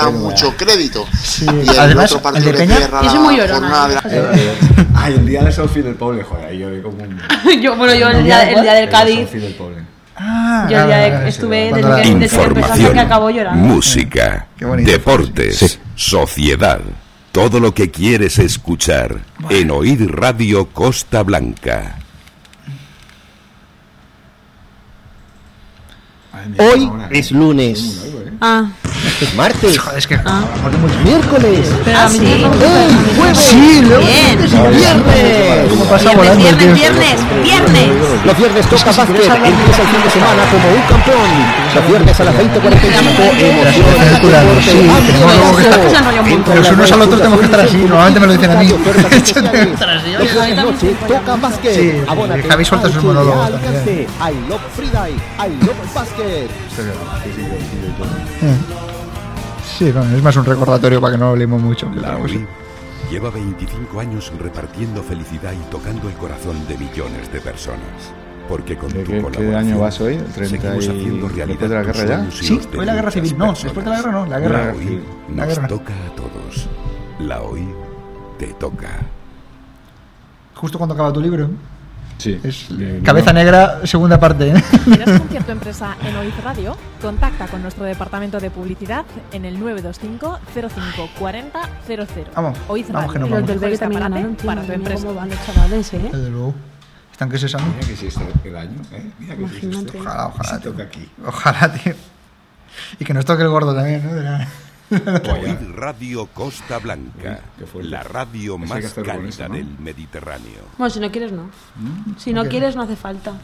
da mucho crédito. Sí. Y el Además, otro el partido de Peña- la muy llorona, jornada de la- ¿eh? Ay, el día de Sofi del Poble, joder, ahí yo vi como un... yo, bueno, yo el día, el día del El Cádiz, Sofi del Poble. Ah, yo el día vale, de- vale, estuve desde que, desde Información, acabó llorando. música, deportes, sociedad. Todo lo que quieres escuchar en Oír Radio Costa Blanca. Ay, mira, Hoy es ¿eh? lunes, Ah, es martes, Joder, es que. miércoles, pero a mí me ¡eh, jueves, Sí, luego. Viernes. ¿Cómo pasa Viernes, volando viernes, viernes, viernes. Los viernes toca básquet, empieza el fin de semana como un campeón. Los viernes a las 20.45, emoción, sí, Los unos al otro tenemos que estar así, normalmente me lo dicen a mí. Los toca básquet. Sí, Javi suelta sus monólogos. I love freedie, I love basket. Sí, no, es más un recordatorio para que no hablemos mucho. La OI lleva 25 años repartiendo felicidad y tocando el corazón de millones de personas. Porque con ¿De tu qué- qué colaboración año vas hoy? ¿El 30 seguimos y- haciendo realidad después de la guerra ya? Sí, fue de la guerra civil. No, personas. después de la guerra no, la La guerra. OI La nos guerra. toca a todos. La OI te toca. Justo cuando acaba tu libro. Sí. Es Cabeza no. Negra, segunda parte. ¿Tienes concierto empresa en OIZ Radio? Contacta con nuestro departamento de publicidad en el 925 05 40 00. Vamos, OIZ vamos que Radio, el vamos. mejor Bebé también ganaron, para tu empresa. cómo van los chavales, ¿eh? Desde luego. ¿Están que se saben? Mira que sí está el año, ¿eh? Mira que sí. Ojalá, ojalá. Se toca aquí. Ojalá, tío. Y que nos toque el gordo también, ¿no? De la- Oír Radio Costa Blanca, la radio más cálida eso, ¿no? del Mediterráneo. Bueno, si no quieres, no. Si no quieres, no hace falta.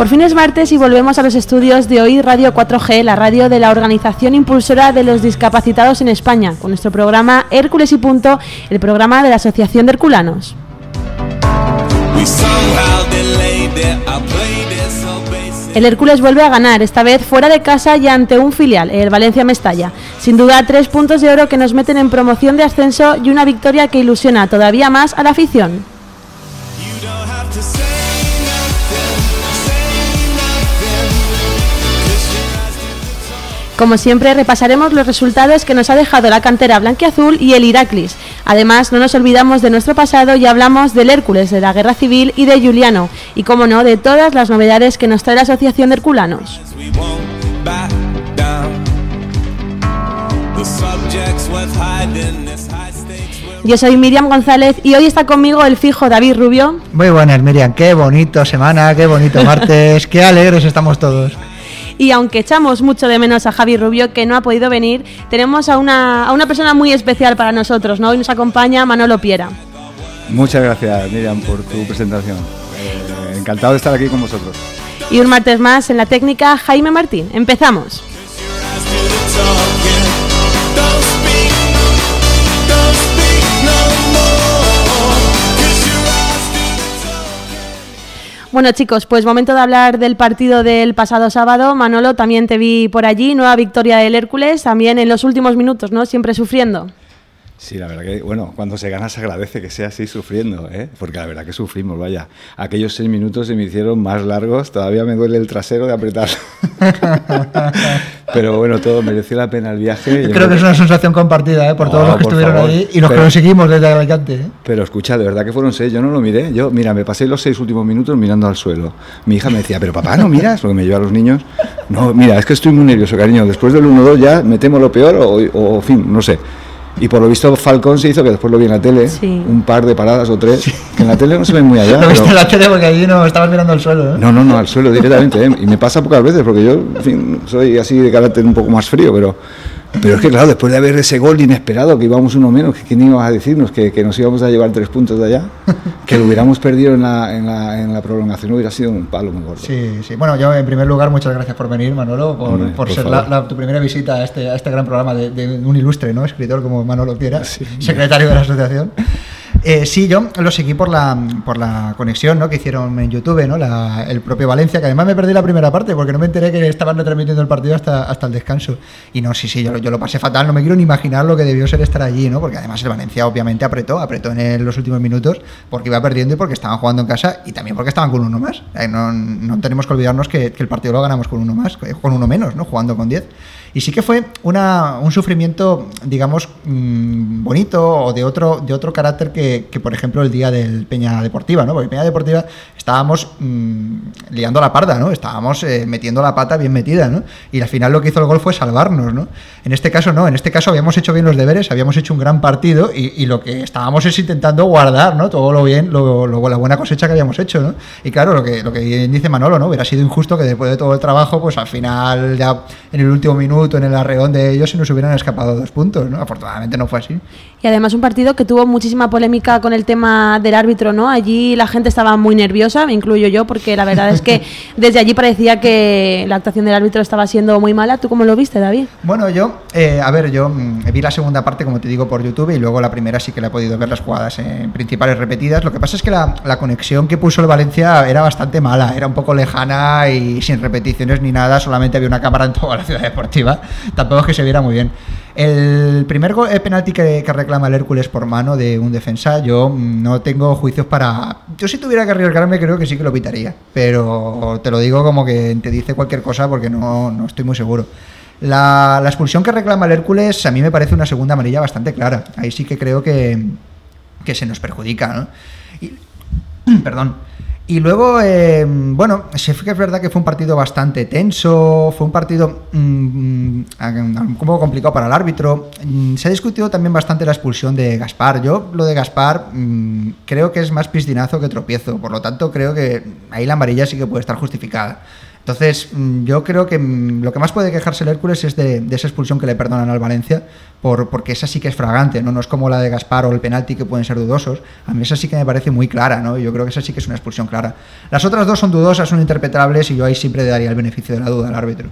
Por fin es martes y volvemos a los estudios de hoy Radio 4G, la radio de la organización impulsora de los discapacitados en España, con nuestro programa Hércules y Punto, el programa de la Asociación de Herculanos. El Hércules vuelve a ganar, esta vez fuera de casa y ante un filial, el Valencia Mestalla. Sin duda, tres puntos de oro que nos meten en promoción de ascenso y una victoria que ilusiona todavía más a la afición. Como siempre, repasaremos los resultados que nos ha dejado la cantera blanquiazul y el Iraklis. Además, no nos olvidamos de nuestro pasado y hablamos del Hércules, de la Guerra Civil y de Juliano. Y, como no, de todas las novedades que nos trae la Asociación de Herculanos. Yo soy Miriam González y hoy está conmigo el fijo David Rubio. Muy buenas, Miriam. Qué bonito semana, qué bonito martes, qué alegres estamos todos. Y aunque echamos mucho de menos a Javi Rubio, que no ha podido venir, tenemos a una, a una persona muy especial para nosotros, ¿no? Hoy nos acompaña Manolo Piera. Muchas gracias, Miriam, por tu presentación. Eh, encantado de estar aquí con vosotros. Y un martes más en la técnica, Jaime Martín. Empezamos. Bueno chicos, pues momento de hablar del partido del pasado sábado. Manolo, también te vi por allí, nueva victoria del Hércules, también en los últimos minutos, ¿no? Siempre sufriendo. Sí, la verdad que, bueno, cuando se gana se agradece que sea así sufriendo, ¿eh? porque la verdad que sufrimos, vaya. Aquellos seis minutos se me hicieron más largos, todavía me duele el trasero de apretar. Pero bueno, todo mereció la pena el viaje. Yo Creo que es una sensación compartida ¿eh? por todos No, los que estuvieron favor. ahí y los que Pero- lo seguimos desde Alicante. ¿eh? Pero escucha, de verdad que fueron seis, yo no lo miré. Yo, mira, me pasé los seis últimos minutos mirando al suelo. Mi hija me decía, pero papá, ¿no miras? Porque me lleva a los niños. No, mira, es que estoy muy nervioso, cariño. Después del 1-2 ya me temo lo peor o, o, fin, no sé. Y por lo visto Falcón se hizo, que después lo vi en la tele, Sí. un par de paradas o tres, que en la tele no se ven muy allá. Lo viste pero- en la tele porque allí no estabas mirando al suelo. ¿eh? No, no, no, al suelo directamente. ¿eh? Y me pasa pocas veces porque yo, en fin, soy así de carácter un poco más frío, pero, pero es que, claro, después de haber ese gol inesperado, que íbamos uno menos, que quién iba a decirnos que, que nos íbamos a llevar tres puntos de allá, que lo hubiéramos perdido en la, en la, en la prolongación, hubiera sido un palo muy gordo. Sí, sí. Bueno, yo en primer lugar, muchas gracias por venir, Manolo, por, Hombre, por por ser la, la- tu primera visita a este, a este gran programa de, de un ilustre ¿no? escritor como Manolo Piera, Sí. secretario de la asociación. Eh, sí, yo lo seguí por la, por la conexión ¿no? que hicieron en YouTube, ¿no? La- el propio Valencia, que además me perdí la primera parte porque no me enteré que estaban retransmitiendo el partido hasta, hasta el descanso. Y no, sí, sí, yo, yo lo pasé fatal, no me quiero ni imaginar lo que debió ser estar allí, ¿no? porque además el Valencia obviamente apretó, apretó en los últimos minutos porque iba perdiendo y porque estaban jugando en casa y también porque estaban con uno más. Eh, No, no tenemos que olvidarnos que, que el partido lo ganamos con uno más, eh, con uno menos, ¿no? jugando con 10. Y sí que fue una, un sufrimiento, digamos, mm, bonito o de otro, de otro carácter que, que, por ejemplo, el día del Peña Deportiva, ¿no? Porque Peña Deportiva estábamos mm, liando la parda, ¿no? Estábamos eh, metiendo la pata bien metida, ¿no? Y al final lo que hizo el gol fue salvarnos, ¿no? En este caso no, en este caso habíamos hecho bien los deberes, habíamos hecho un gran partido y, y lo que estábamos es intentando guardar, ¿no? Todo lo bien, lo, lo- la buena cosecha que habíamos hecho, ¿no? Y claro, lo que, lo que dice Manolo, ¿no? Hubiera sido injusto que después de todo el trabajo, pues al final ya en el último minuto, en el arreón de ellos, se nos hubieran escapado dos puntos, ¿no? Afortunadamente no fue así. Y además un partido que tuvo muchísima polémica con el tema del árbitro, ¿no? Allí la gente estaba muy nerviosa, me incluyo yo, porque la verdad es que desde allí parecía que la actuación del árbitro estaba siendo muy mala. ¿Tú cómo lo viste, David? Bueno, yo, eh, a ver, yo mm, vi la segunda parte, como te digo, por YouTube y luego la primera sí que la he podido ver las jugadas eh, principales repetidas. Lo que pasa es que la, la conexión que puso el Valencia era bastante mala, era un poco lejana y sin repeticiones ni nada, solamente había una cámara en toda la ciudad deportiva. Tampoco es que se viera muy bien. El primer eh, penalti que, reclama el Hércules por mano de un defensa, yo mm, no tengo juicios para. Yo si tuviera que arriesgarme, creo que sí que lo pitaría. Pero te lo digo como que te dice cualquier cosa porque no, no estoy muy seguro. La, la expulsión que reclama el Hércules a mí me parece una segunda amarilla bastante clara. Ahí sí que creo que, que se nos perjudica, ¿no? Perdón. Y luego, eh, bueno, sí que es verdad que fue un partido bastante tenso, fue un partido mm, un poco complicado para el árbitro. Mm, Se ha discutido también bastante la expulsión de Gaspar. Yo lo de Gaspar mm, creo que es más piscinazo que tropiezo, por lo tanto creo que ahí la amarilla sí que puede estar justificada. Entonces, yo creo que lo que más puede quejarse el Hércules es de esa expulsión que le perdonan al Valencia, por, porque esa sí que es fragante, ¿no? No es como la de Gaspar o el penalti que pueden ser dudosos. A mí esa sí que me parece muy clara, ¿no? Yo creo que esa sí que es una expulsión clara. Las otras dos son dudosas, son interpretables y yo ahí siempre daría el beneficio de la duda al árbitro.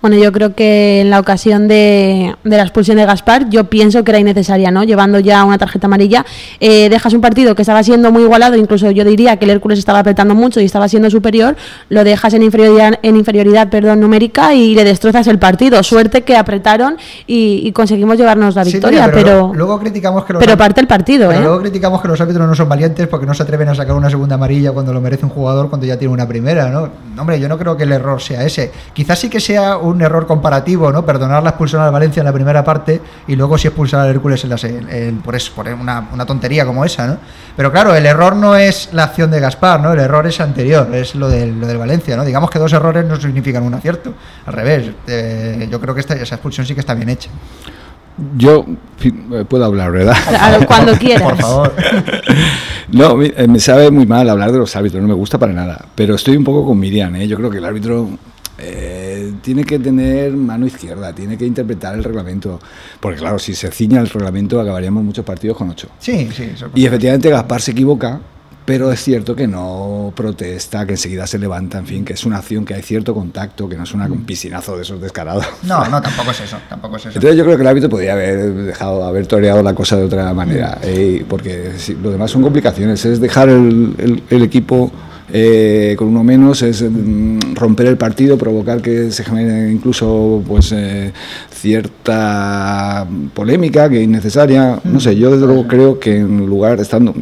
Bueno, yo creo que en la ocasión de, de la expulsión de Gaspar, yo pienso que era innecesaria, ¿no? Llevando ya una tarjeta amarilla, eh, dejas un partido que estaba siendo muy igualado, incluso yo diría que el Hércules estaba apretando mucho y estaba siendo superior, lo dejas en inferioridad, en inferioridad perdón, numérica y le destrozas el partido. Suerte que apretaron y, y conseguimos llevarnos la Sí, victoria, pero, luego criticamos que los pero parte el partido, pero ¿eh? luego criticamos que los árbitros no son valientes porque no se atreven a sacar una segunda amarilla cuando lo merece un jugador cuando ya tiene una primera, ¿no? Hombre, yo no creo que el error sea ese. Quizás sí que sea un error comparativo, ¿no? Perdonar la expulsión al Valencia en la primera parte y luego sí expulsar al Hércules en la se- en- por, eso, por una, una tontería como esa, ¿no? Pero claro, el error no es la acción de Gaspar, ¿no? El error es anterior, es lo del, lo del Valencia, ¿no? Digamos que dos errores no significan un acierto. Al revés, eh, yo creo que esta, esa expulsión sí que está bien hecha. Yo eh, puedo hablar, ¿verdad? A- Cuando quieras. Por favor. No, mi- eh, me sabe muy mal hablar de los árbitros, no me gusta para nada. Pero estoy un poco con Miriam, ¿eh? Yo creo que el árbitro eh, tiene que tener mano izquierda, tiene que interpretar el reglamento. Porque claro, si se ciña el reglamento acabaríamos muchos partidos con ocho. Sí, sí. eso- Y efectivamente Gaspar se equivoca, pero es cierto que no protesta, que enseguida se levanta, en fin, que es una acción que hay cierto contacto, que no es una, un piscinazo de esos descarados. No, no, tampoco es eso, tampoco es eso. Entonces yo creo que el árbitro podría haber dejado, haber toreado la cosa de otra manera, eh, porque si- lo demás son complicaciones, es dejar el, el- el equipo eh, con uno menos, es mm, romper el partido, provocar que se genere incluso pues eh, cierta polémica que es innecesaria, no sé, yo desde luego creo que en lugar estando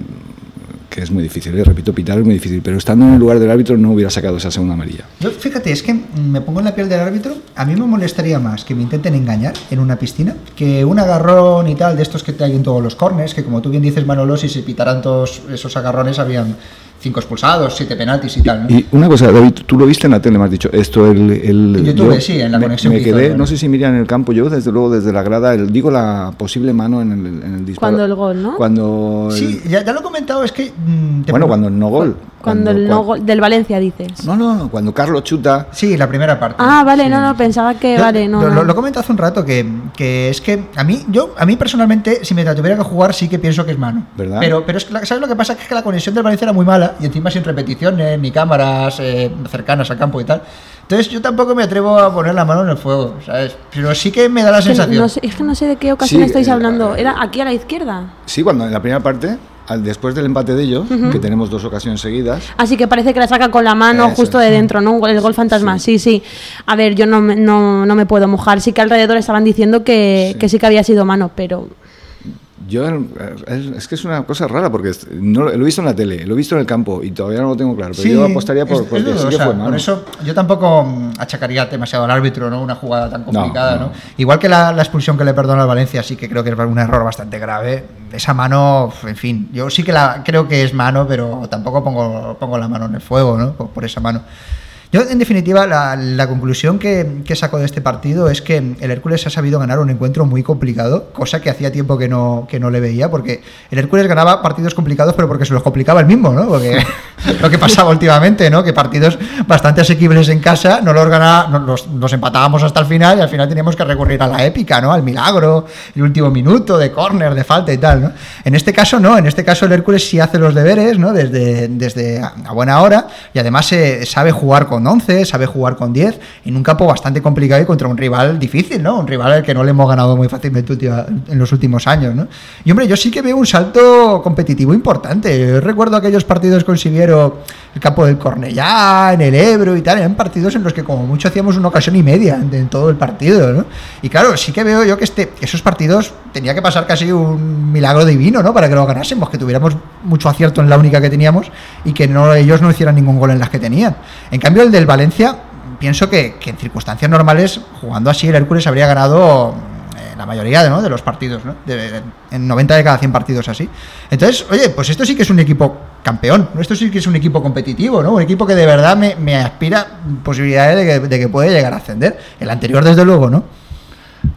es muy difícil, eh, repito, pitar es muy difícil, pero estando en el lugar del árbitro no hubiera sacado esa segunda amarilla. Yo, fíjate, es que me pongo en la piel del árbitro. A mí me molestaría más que me intenten engañar en una piscina que un agarrón y tal de estos que te hay en todos los cornes. Que como tú bien dices, Manolo, si se pitaran todos esos agarrones, habían cinco expulsados, siete penaltis y tal. ¿no? Y una cosa, David, tú lo viste en la tele, me has dicho, esto, el... el YouTube, yo sí, en la me- conexión Me que hizo quedé, el- no sé si Miriam en el campo, yo desde luego desde la grada, el- digo la posible mano en el, en el disparo. Cuando el gol, ¿no? Cuando... el- Sí, ya, ya lo he comentado, es que. mm, bueno, pongo- cuando no gol. Cuando el no gol del Valencia dices. No, no, no, cuando Carlos chuta... Sí, la primera parte. Ah, vale, Sí. no, no, pensaba que Yo- vale, no. lo, no. comentado hace un rato que, que es que a mí, yo, a mí personalmente, si me la tuviera que jugar, sí que pienso que es mano. ¿Verdad? Pero, pero es que la- ¿sabes lo que pasa? Que es que la conexión del Valencia era muy mala y encima sin repeticiones, ni cámaras eh, cercanas al campo y tal. Entonces yo tampoco me atrevo a poner la mano en el fuego, ¿sabes? Pero sí que me da la sensación. no sé- es que no sé de qué ocasión Sí, estáis eh, hablando. eh, ¿Era aquí a la izquierda? Sí, cuando en la primera parte... al- después del empate de ellos, que tenemos dos ocasiones seguidas, Así que parece que la saca con la mano Eso justo de dentro, ¿no? El gol fantasma, sí, sí. A ver, yo no, me- no, no me puedo mojar. Sí que alrededor estaban diciendo que Sí. que sí que había sido mano, pero yo es, es que es una cosa rara porque no, lo he visto en la tele, lo he visto en el campo y todavía no lo tengo claro, pero yo apostaría por es- es sí que fue mano. Por eso yo tampoco mm, achacaría demasiado al árbitro, ¿no? Una jugada tan complicada, no. ¿no? Igual que la, la expulsión que le perdona al Valencia, sí que creo que es un error bastante grave. Esa mano, en fin, yo sí que la creo que es mano, pero tampoco pongo, pongo la mano en el fuego, ¿no? Por, por esa mano. Yo, en definitiva, la, la conclusión que, que saco de este partido es que el Hércules ha sabido ganar un encuentro muy complicado, cosa que hacía tiempo que no, que no le veía, porque el Hércules ganaba partidos complicados, pero porque se los complicaba el mismo, ¿no? Porque lo que pasaba últimamente, ¿no? Que partidos bastante asequibles en casa no los ganaba, no- los, los empatábamos hasta el final y al final teníamos que recurrir a la épica, ¿no? Al milagro, el último minuto de córner, de falta y tal, ¿no? En este caso no, en este caso el Hércules sí hace los deberes, ¿no? Desde, desde a buena hora y además eh, sabe jugar con 11, sabe jugar con 10 en un campo bastante complicado y contra un rival difícil, ¿no? Un rival al que no le hemos ganado muy fácilmente en los últimos años, ¿no? Y hombre, yo sí que veo un salto competitivo importante. Yo recuerdo aquellos partidos con Siviero, el campo del Cornellá, en el Ebro y tal, eran partidos en los que como mucho hacíamos una ocasión y media en todo el partido, ¿no? Y claro, sí que veo yo que este, esos partidos tenía que pasar casi un milagro divino, ¿no? Para que lo ganásemos, que tuviéramos mucho acierto en la única que teníamos y que no ellos no hicieran ningún gol en las que tenían. En cambio, el del Valencia, pienso que, en circunstancias normales, jugando así, el Hércules habría ganado eh, la mayoría de los partidos, ¿no? En 90 de cada 100 partidos así. Entonces, oye, pues esto sí que es un equipo campeón, ¿no? esto sí que es un equipo competitivo, ¿no? Un equipo que de verdad me, me aspira posibilidades de que, de que puede llegar a ascender. El anterior, desde luego, ¿no?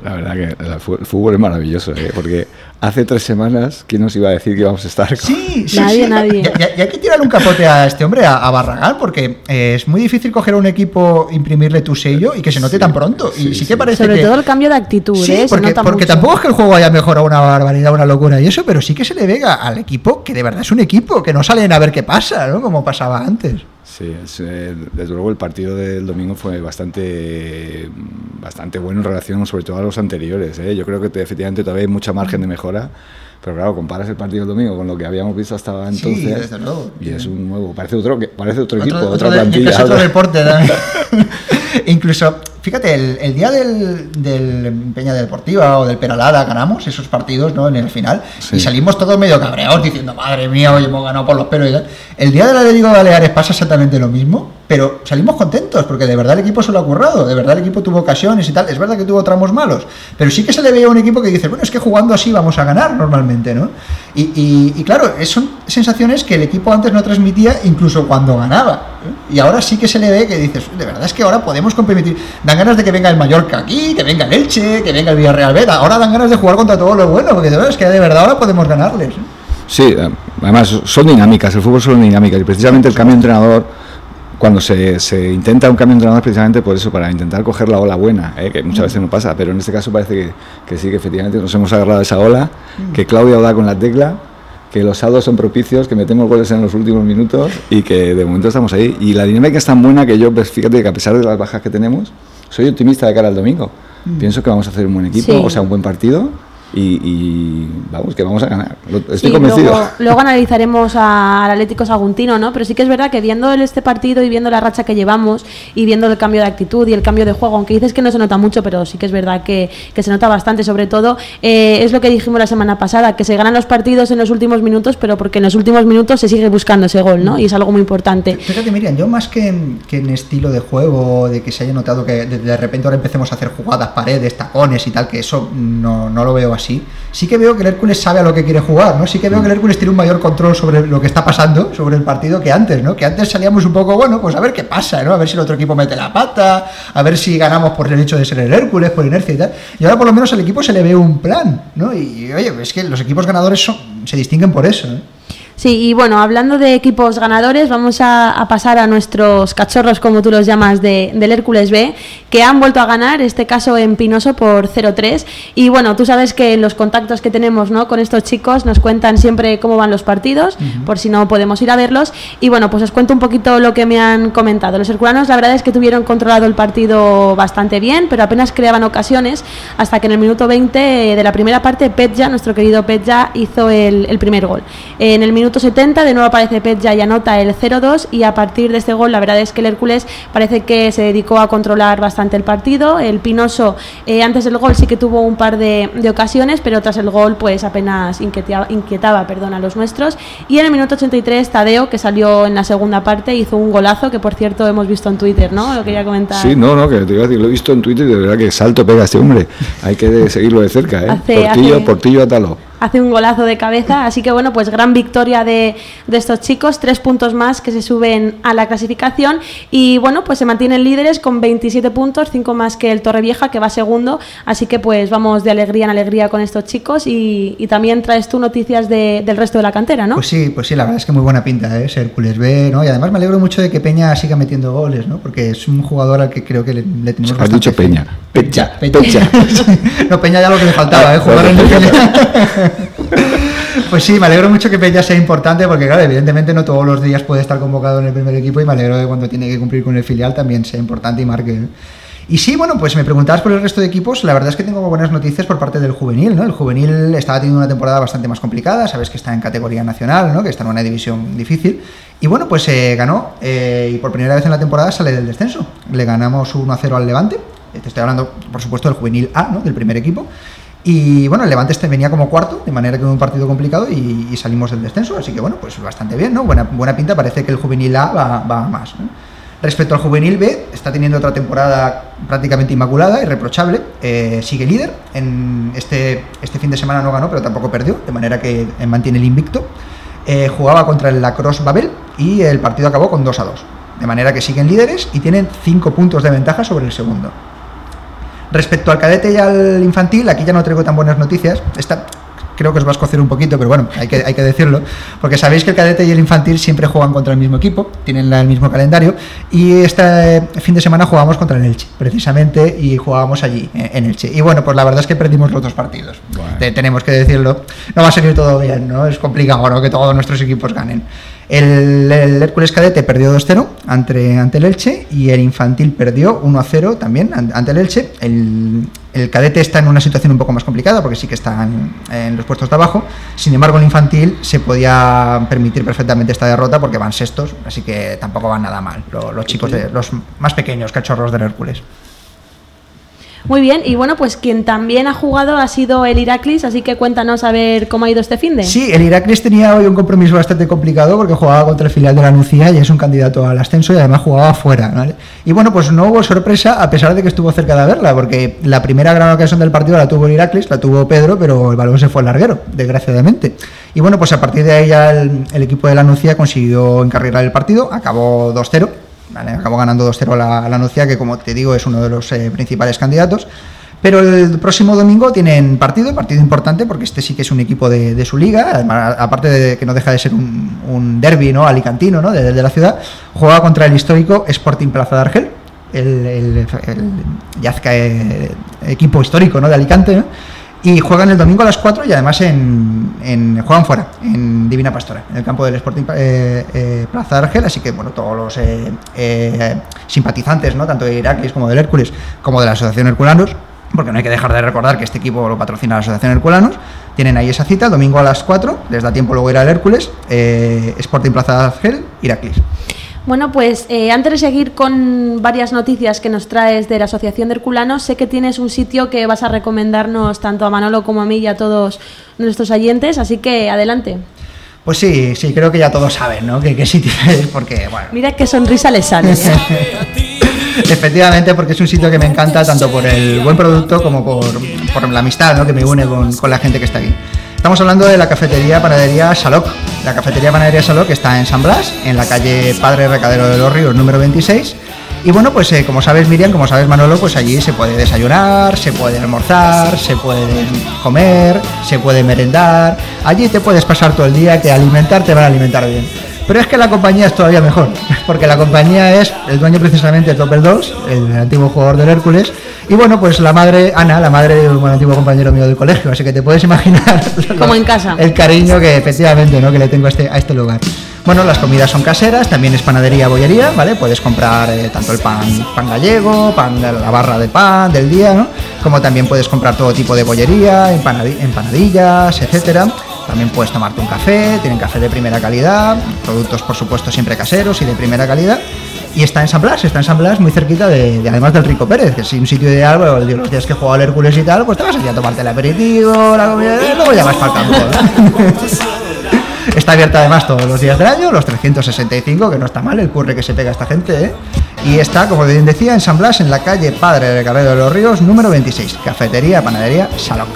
La verdad que el fútbol es maravilloso, ¿eh? porque hace tres semanas, ¿quién nos iba a decir que íbamos a estar con- Sí, sí, Nadie, sí. nadie. Y, y- hay que tirarle un capote a este hombre, a, a Barragán, porque eh, es muy difícil coger a un equipo, imprimirle tu sello y que se note Sí, tan pronto. y sí, sí que parece sobre que... todo el cambio de actitud, Sí, ¿eh? Se porque, nota porque mucho. tampoco es que el juego haya mejorado una barbaridad, una locura y eso, pero sí que se le vega al equipo que de verdad es un equipo, que no salen a ver qué pasa, ¿no? Como pasaba antes. Sí, eh, desde luego el partido del domingo fue bastante, bastante bueno en relación sobre todo a los anteriores. ¿eh? Yo creo que te- efectivamente todavía hay mucha margen de mejora, pero claro, comparas el partido del domingo con lo que habíamos visto hasta entonces Sí, desde luego. y es un nuevo, parece otro, parece otro, equipo, Otro- otra de- plantilla. incluso otro deporte también. Incluso, fíjate, el, el día del, del Peña Deportiva o del Peralada ganamos esos partidos ¿no? en el final Sí. y salimos todos medio cabreados diciendo, madre mía, hoy hemos ganado por los pelos y tal. El día del Atlético de Baleares pasa exactamente lo mismo, pero salimos contentos porque de verdad el equipo se lo ha currado, de verdad el equipo tuvo ocasiones y tal. Es verdad que tuvo tramos malos, pero sí que se le veía a un equipo que dice, bueno, es que jugando así vamos a ganar normalmente, ¿no? Y, y- claro, son sensaciones que el equipo antes no transmitía incluso cuando ganaba. ¿eh? Y ahora sí que se le ve que dices, de verdad es que ahora podemos competir. Dan ganas de que venga el Mallorca aquí, que venga el Elche, que venga el Villarreal B. Ahora dan ganas de jugar contra todo lo bueno, porque es que de verdad ahora podemos ganarles. Sí, eh, además son dinámicas, el fútbol son dinámicas y precisamente el cambio de entrenador, cuando se, se intenta un cambio de entrenador, precisamente por eso, para intentar coger la ola buena, ¿eh? que muchas veces no pasa, pero en este caso parece que, que sí, que efectivamente nos hemos agarrado a esa ola, que Claudia da con la tecla, que los saldos son propicios, que metemos goles en los últimos minutos y que de momento estamos ahí. Y la dinámica es tan buena que yo, pues, fíjate que a pesar de las bajas que tenemos, soy optimista de cara al domingo. Pienso que vamos a hacer un buen equipo, Sí. o sea, un buen partido. Y, y vamos, que vamos a ganar. Estoy Sí, convencido. Luego, luego analizaremos a- al Atlético Saguntino, ¿no? Pero sí que es verdad que viendo este partido y viendo la racha que llevamos y viendo el cambio de actitud y el cambio de juego, aunque dices que no se nota mucho, pero sí que es verdad que, que se nota bastante, sobre todo eh, es lo que dijimos la semana pasada, que se ganan los partidos en los últimos minutos, pero porque en los últimos minutos se sigue buscando ese gol, ¿no? Y es algo muy importante. Fíjate, Miriam, yo más que, en- que en estilo de juego, de que se haya notado que de, de repente ahora empecemos a hacer jugadas, paredes, tacones y tal, que eso no, no lo veo así. Sí que veo que el Hércules sabe a lo que quiere jugar, ¿no? Sí que veo que el Hércules tiene un mayor control sobre lo que está pasando, sobre el partido que antes, ¿no? Que antes salíamos un poco, bueno, pues a ver qué pasa, ¿no? A ver si el otro equipo mete la pata, a ver si ganamos por el hecho de ser el Hércules, por inercia y tal. Y ahora por lo menos al equipo se le ve un plan, ¿no? Y, oye, es que los equipos ganadores son- se distinguen por eso, ¿eh? Sí, y bueno, hablando de equipos ganadores, vamos a, a pasar a nuestros cachorros, como tú los llamas, de, del Hércules B, que han vuelto a ganar, este caso en Pinoso por 0-3. Y bueno, tú sabes que los contactos que tenemos ¿no? con estos chicos nos cuentan siempre cómo van los partidos, por si no podemos ir a verlos. Y bueno, pues os cuento un poquito lo que me han comentado. Los herculanos, la verdad es que tuvieron controlado el partido bastante bien, pero apenas creaban ocasiones, hasta que en el minuto 20 de la primera parte, Petja, nuestro querido Petja, hizo el, el primer gol. En el minuto 70 de nuevo aparece Petja y anota el 0-2 y a partir de este gol la verdad es que el Hércules parece que se dedicó a controlar bastante el partido. El Pinoso eh, antes del gol sí que tuvo un par de, de ocasiones, pero tras el gol pues apenas inquietaba, inquietaba perdón, a los nuestros. Y en el minuto 83 Tadeo, que salió en la segunda parte, hizo un golazo que por cierto hemos visto en Twitter, ¿no? Lo quería comentar. Sí, no, no, que te iba a decir, lo he visto en Twitter y de verdad que salto pega este hombre. Hay que seguirlo de cerca, ¿eh? Hace- portillo, hace- portillo atalo. Hace un golazo de cabeza, así que bueno, pues gran victoria de, de estos chicos, tres puntos más que se suben a la clasificación y bueno, pues se mantienen líderes con 27 puntos, cinco más que el Torrevieja que va segundo, así que pues vamos de alegría en alegría con estos chicos y, y también traes tú noticias de- del resto de la cantera, ¿no? Pues sí, pues sí, la verdad es que muy buena pinta, ¿eh? Ser Hércules B, ¿no? Y además me alegro mucho de que Peña siga metiendo goles, ¿no? Porque es un jugador al que creo que le, le tenemos Has dicho fe. Peña. Pecha, Peña. Pecha. no, Peña ya lo que le faltaba, ¿eh? Jugar en el Peña. Pues sí, me alegro mucho que Peña sea importante porque, claro, evidentemente no todos los días puede estar convocado en el primer equipo y me alegro de cuando tiene que cumplir con el filial también sea importante y marque. Y sí, bueno, pues me preguntabas por el resto de equipos, la verdad es que tengo buenas noticias por parte del juvenil, ¿no? El juvenil estaba teniendo una temporada bastante más complicada, sabes que está en categoría nacional, ¿no? Que está en una división difícil. Y bueno, pues eh, ganó eh, y por primera vez en la temporada sale del descenso. Le ganamos 1-0 al Levante, eh, te estoy hablando, por supuesto, del juvenil A, ¿no? Del primer equipo. Y bueno, el Levante este venía como cuarto, de manera que fue un partido complicado y, salimos del descenso, así que bueno, pues bastante bien, ¿no? Buena, buena pinta, parece que el juvenil A va, más. Respecto al juvenil B, está teniendo otra temporada prácticamente inmaculada, irreprochable, eh, sigue líder, en este, este fin de semana no ganó, pero tampoco perdió, de manera que eh, mantiene el invicto. Eh, jugaba contra el Lacrosse Babel y el partido acabó con 2 a 2, de manera que siguen líderes y tienen 5 puntos de ventaja sobre el segundo. Respecto al cadete y al infantil, aquí ya no traigo tan buenas noticias. Esta creo que os va a escocer un poquito, pero bueno, hay que, hay que decirlo. Porque sabéis que el cadete y el infantil siempre juegan contra el mismo equipo, tienen el mismo calendario. Y este fin de semana jugamos contra el Elche, precisamente, y jugábamos allí, eh, en Elche. Y bueno, pues la verdad es que perdimos los dos partidos. Bueno. Tenemos que decirlo. No va a salir todo bien, ¿no? Es complicado, ¿no? Que todos nuestros equipos ganen. El, el Hércules Cadete perdió 2-0 ante, ante el Elche y el Infantil perdió 1-0 también an- ante el Elche. El, el Cadete está en una situación un poco más complicada porque sí que están en los puestos de abajo. Sin embargo, el Infantil se podía permitir perfectamente esta derrota porque van sextos, así que tampoco van nada mal. Lo- los chicos, de, los más pequeños cachorros del Hércules. Muy bien, y bueno, pues quien también ha jugado ha sido el Iraklis, así que cuéntanos a ver cómo ha ido este fin de. Sí, el Iraklis tenía hoy un compromiso bastante complicado porque jugaba contra el filial de la Nucía y es un candidato al ascenso y además jugaba fuera. ¿vale? Y bueno, pues no hubo sorpresa a pesar de que estuvo cerca de haberla, porque la primera gran ocasión del partido la tuvo el Iraklis, la tuvo Pedro, pero el balón se fue al larguero, desgraciadamente. Y bueno, pues a partir de ahí ya el, el equipo de la Nucía consiguió encarrilar el partido, acabó 2-0. ¿Vale? Acabó ganando 2-0 a la, la Nucía, que como te digo es uno de los eh, principales candidatos. Pero el próximo domingo tienen partido, partido importante, porque este sí que es un equipo de, de su liga, además, aparte de que no deja de ser un, un derby ¿no? alicantino ¿no? de, de la ciudad, juega contra el histórico Sporting Plaza de Argel, el, el, el Yazca, eh, equipo histórico ¿no? de Alicante, ¿no? Y juegan el domingo a las 4 y además en, en- juegan fuera, en Divina Pastora, en el campo del Sporting eh, eh, Plaza Argel, así que bueno, todos los eh, eh, simpatizantes, ¿no? tanto de Iraklis como del Hércules, como de la Asociación Herculanos, porque no hay que dejar de recordar que este equipo lo patrocina la Asociación Herculanos, tienen ahí esa cita, domingo a las 4, les da tiempo luego ir al Hércules, eh, Sporting Plaza Argel, Iraklis. Bueno, pues eh, antes de seguir con varias noticias que nos traes de la Asociación de Herculanos, sé que tienes un sitio que vas a recomendarnos tanto a Manolo como a mí y a todos nuestros oyentes, así que adelante. Pues sí, sí, creo que ya todos saben, ¿no? Que qué sitio es, porque, bueno, Mira qué sonrisa le sale. ¿eh? Efectivamente, porque es un sitio que me encanta tanto por el buen producto como por, por la amistad ¿no? que me une con, con la gente que está aquí. Estamos hablando de la cafetería panadería Saloc. La cafetería panadería Saloc está en San Blas, en la calle Padre Recadero de los Ríos número 26. Y bueno, pues eh, como sabes Miriam, como sabes Manolo, pues allí se puede desayunar, se puede almorzar, se puede comer, se puede merendar. Allí te puedes pasar todo el día que alimentar te van a alimentar bien. Pero es que la compañía es todavía mejor, porque la compañía es el dueño precisamente de Topper 2, el antiguo jugador del Hércules, y bueno, pues la madre, Ana, la madre de un antiguo compañero mío del colegio, así que te puedes imaginar Como en casa. el cariño que efectivamente ¿no? que le tengo a este, a este lugar. Bueno, las comidas son caseras, también es panadería, bollería, ¿vale? Puedes comprar eh, tanto el pan, pan gallego, pan de la barra de pan del día, ¿no? Como también puedes comprar todo tipo de bollería, empanadi- empanadillas, etcétera. También puedes tomarte un café, tienen café de primera calidad, productos por supuesto siempre caseros y de primera calidad. Y está en San Blas, está en San Blas muy cerquita de, de- además del Rico Pérez, que es un sitio ideal, bueno, los días que juega el Hércules y tal, pues te vas allí a tomarte el aperitivo, la comida, luego ya vas faltando. Está abierta además todos los días del año, los 365, que no está mal el curre que se pega a esta gente, ¿eh? Y está, como bien decía, en San Blas, en la calle Padre del Carrero de los Ríos, número 26, cafetería, panadería, Saloc.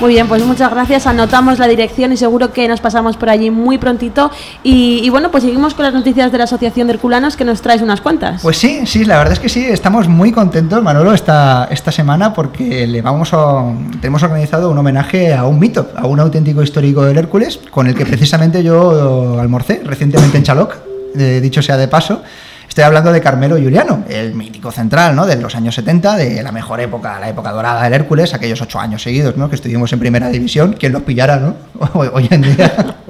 Muy bien, pues muchas gracias. Anotamos la dirección y seguro que nos pasamos por allí muy prontito. Y, y bueno, pues seguimos con las noticias de la Asociación de Herculanos que nos traes unas cuantas. Pues sí, sí, la verdad es que sí, estamos muy contentos, Manolo, esta, esta semana porque le vamos a, tenemos organizado un homenaje a un mito, a un auténtico histórico del Hércules, con el que precisamente yo almorcé recientemente en Chaloc, eh, dicho sea de paso. Estoy hablando de Carmelo Giuliano, el mítico central ¿no? de los años 70, de la mejor época, la época dorada del Hércules, aquellos ocho años seguidos ¿no? que estuvimos en primera división, quien los pillara ¿no? hoy en día.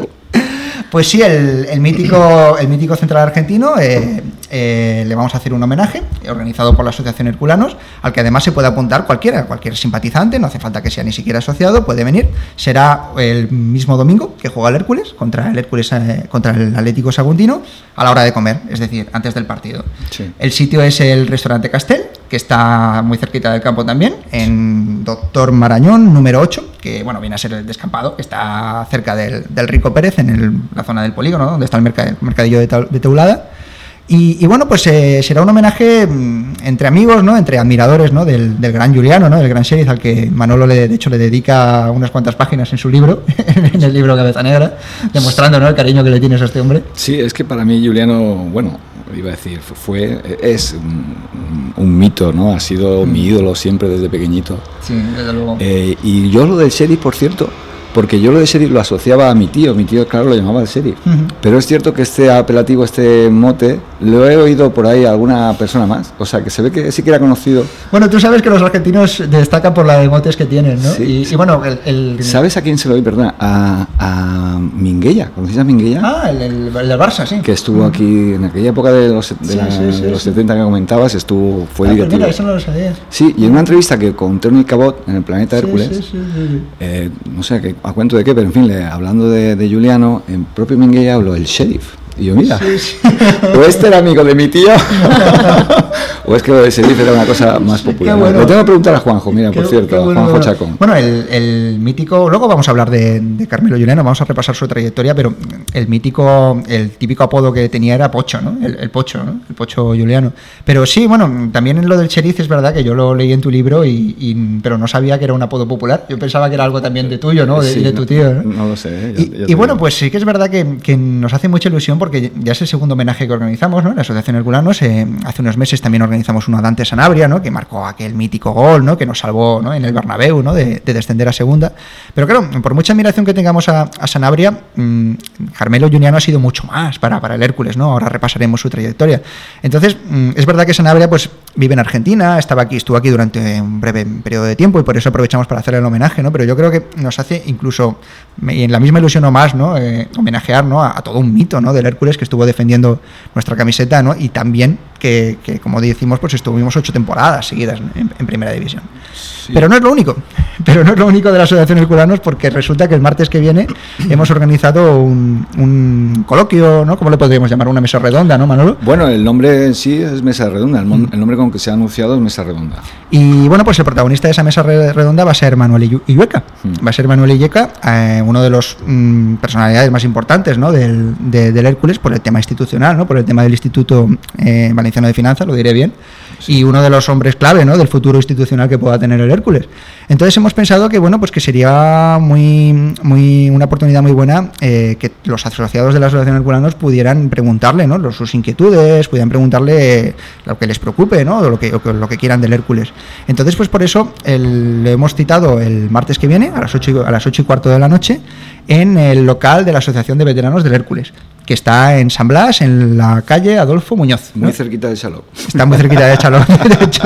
Pues sí, el, el mítico, el mítico central argentino eh, eh, le vamos a hacer un homenaje organizado por la Asociación Herculanos, al que además se puede apuntar cualquiera, cualquier simpatizante, no hace falta que sea ni siquiera asociado, puede venir. Será el mismo domingo que juega el Hércules contra el Hércules eh, contra el Atlético Saguntino a la hora de comer, es decir, antes del partido. Sí. El sitio es el restaurante Castel, que está muy cerquita del campo también, en Doctor Marañón, número 8, que bueno, viene a ser el descampado, que está cerca del, del Rico Pérez, en el- la zona del polígono, ¿no? donde está el, merca- el mercadillo de Teulada. Y, y bueno, pues eh, será un homenaje mm, entre amigos, ¿no? Entre admiradores, ¿no? Del, del gran Juliano, ¿no? Del gran sheriff al que Manolo, le, de hecho, le dedica unas cuantas páginas en su libro, en el libro Cabeza Negra, demostrando, ¿no? El cariño que le tienes a este hombre. Sí, es que para mí Juliano, bueno, iba a decir, fue, es un, un mito, ¿no? Ha sido mi ídolo siempre desde pequeñito. Sí, desde luego. Eh, y yo lo del sheriff, por cierto, porque yo lo de sheriff lo asociaba a mi tío, mi tío, claro, lo llamaba el sheriff. Ujú. Pero es cierto que este apelativo, este mote, lo he oído por ahí a alguna persona más. O sea, que se ve que sí que era conocido. Bueno, tú sabes que los argentinos destacan por la de motes que tienen, ¿no? Sí, y, sí. y bueno, el, el- ¿Sabes a quién se lo oí? Perdona, a, a Minguella. ¿Conocéis a Minguella? Ah, el, el- el Barça, sí. Que estuvo aquí en aquella época de los, de Sí, la- de los sí. 70 que comentabas, estuvo, fue Ah, pues directivo. mira, eso no lo sabía. Sí, y en una entrevista que con Tony Cabot en el Planeta Hércules, sí, sí, sí, sí. eh, no sé qué- a cuento de qué, pero en fin, le- hablando de, de Juliano, en propio Minguella habló el sheriff. Y yo, mira, o este era amigo de mi tío, o es que lo de sheriff era una cosa más popular. bueno. Le tengo que preguntar a Juanjo, mira, por Qué- cierto, qué a bueno, Juanjo bueno. Chacón. Bueno, el, el mítico, luego vamos a hablar de, de Carmelo Juliano, vamos a repasar su trayectoria, pero el mítico, el típico apodo que tenía era Pocho, ¿no? El, el Pocho, ¿no? El Pocho Juliano. Pero sí, bueno, también en lo del sheriff es verdad que yo lo leí en tu libro, y, y- pero no sabía que era un apodo popular. Yo pensaba que era algo también de tuyo, ¿no? De, Sí, de tu tío, ¿no? No lo sé. eh, ya- Y, ya y bueno, pues sí que es verdad que, que nos hace mucha ilusión porque ya es el segundo homenaje que organizamos, ¿no? La Asociación Herculanos. eh, hace unos meses también organizamos uno a Dante Sanabria, ¿no? Que marcó aquel mítico gol, ¿no? Que nos salvó, ¿no? En el Bernabéu, ¿no? De, de descender a segunda. Pero claro, por mucha admiración que tengamos a, a Sanabria, mm, Carmelo Juniano ha sido mucho más para, para el Hércules, ¿no? Ahora repasaremos su trayectoria. Entonces, mm, es verdad que Sanabria, pues, vive en Argentina, estaba aquí, estuvo aquí durante un breve periodo de tiempo y por eso aprovechamos para hacer el homenaje, ¿no? Pero yo creo que nos hace incluso, y en la misma ilusión o más, ¿no? Eh, homenajear, ¿no? A, a todo un mito, ¿no? Del Hércules que estuvo defendiendo nuestra camiseta, ¿no? Y también que, que, como decimos, pues estuvimos ocho temporadas seguidas en, en primera división. Pero no es lo único, pero no es lo único de la Asociación Herculanos porque resulta que el martes que viene hemos organizado un, un coloquio, ¿no? ¿Cómo le podríamos llamar? Una mesa redonda, ¿no, Manolo? Bueno, el nombre en sí es Mesa Redonda, el, mon- el nombre con que se ha anunciado es Mesa Redonda. Y bueno, pues el protagonista de esa mesa re- redonda va a ser Manuel Illu- Illueca. Mm. Va a ser Manuel Illueca, eh, uno de los mm, personalidades más importantes ¿no? del, de- del Hércules por el tema institucional, ¿no? por el tema del Instituto eh, Valenciano de Finanzas, lo diré bien. y uno de los hombres clave ¿no? del futuro institucional que pueda tener el Hércules. Entonces hemos pensado que bueno pues que sería muy, muy una oportunidad muy buena eh, que los asociados de la Asociación Herculanos pudieran preguntarle ¿no? Los- sus inquietudes, pudieran preguntarle lo que les preocupe, ¿no? o lo que, o lo que quieran del Hércules. Entonces pues por eso el- le hemos citado el martes que viene a las 8 y, a las 8 y cuarto de la noche en el local de la Asociación de Veteranos del Hércules que está en San Blas, en la calle Adolfo Muñoz. ¿no? Muy cerquita de Saló. Está muy cerquita de Chalón, de hecho.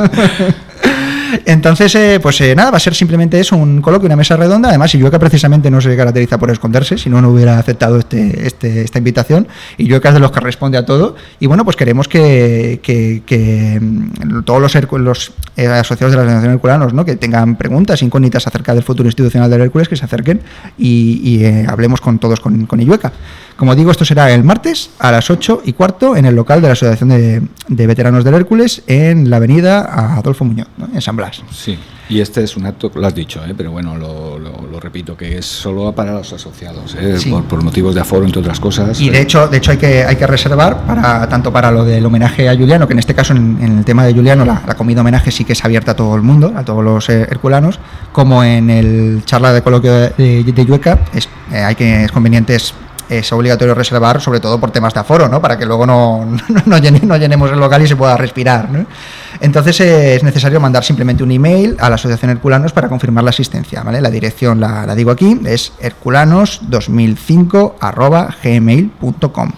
Entonces, eh, pues eh, nada, va a ser simplemente eso, un coloquio, una mesa redonda. Además, Illueca precisamente no se caracteriza por esconderse, si no, no hubiera aceptado este, este- esta invitación. Illueca es de los que responde a todo. Y bueno, pues queremos que, que- que, mm, todos los, los, eh, asociados de la Asociación Herculanos ¿no? que tengan preguntas, incógnitas acerca del futuro institucional del Hércules, que se acerquen y, y, eh, hablemos con todos con, con Illueca. Como digo, esto será el martes a las 8 y cuarto en el local de la Asociación de, de Veteranos del Hércules en la avenida Adolfo Muñoz, ¿no? en San Blas. Sí, y este es un acto, lo has dicho, ¿eh? pero bueno, lo, lo- lo repito, que es solo para los asociados, ¿eh? Sí. por, por motivos de aforo, entre otras cosas. Y de hecho, de hecho hay que hay que reservar para tanto para lo del homenaje a Juliano, que en este caso en, en el tema de Juliano la, la comida homenaje sí que es abierta a todo el mundo, a todos los eh, herculanos, como en el charla de coloquio de, de, de Llueca, es, hay que es conveniente es, es obligatorio reservar, sobre todo por temas de aforo, ¿no? Para que luego no, no, no llene- no llenemos el local y se pueda respirar, ¿no? Entonces eh, es necesario mandar simplemente un email a la Asociación Herculanos para confirmar la asistencia, ¿vale? La dirección la, la digo aquí, es herculanos2005@gmail.com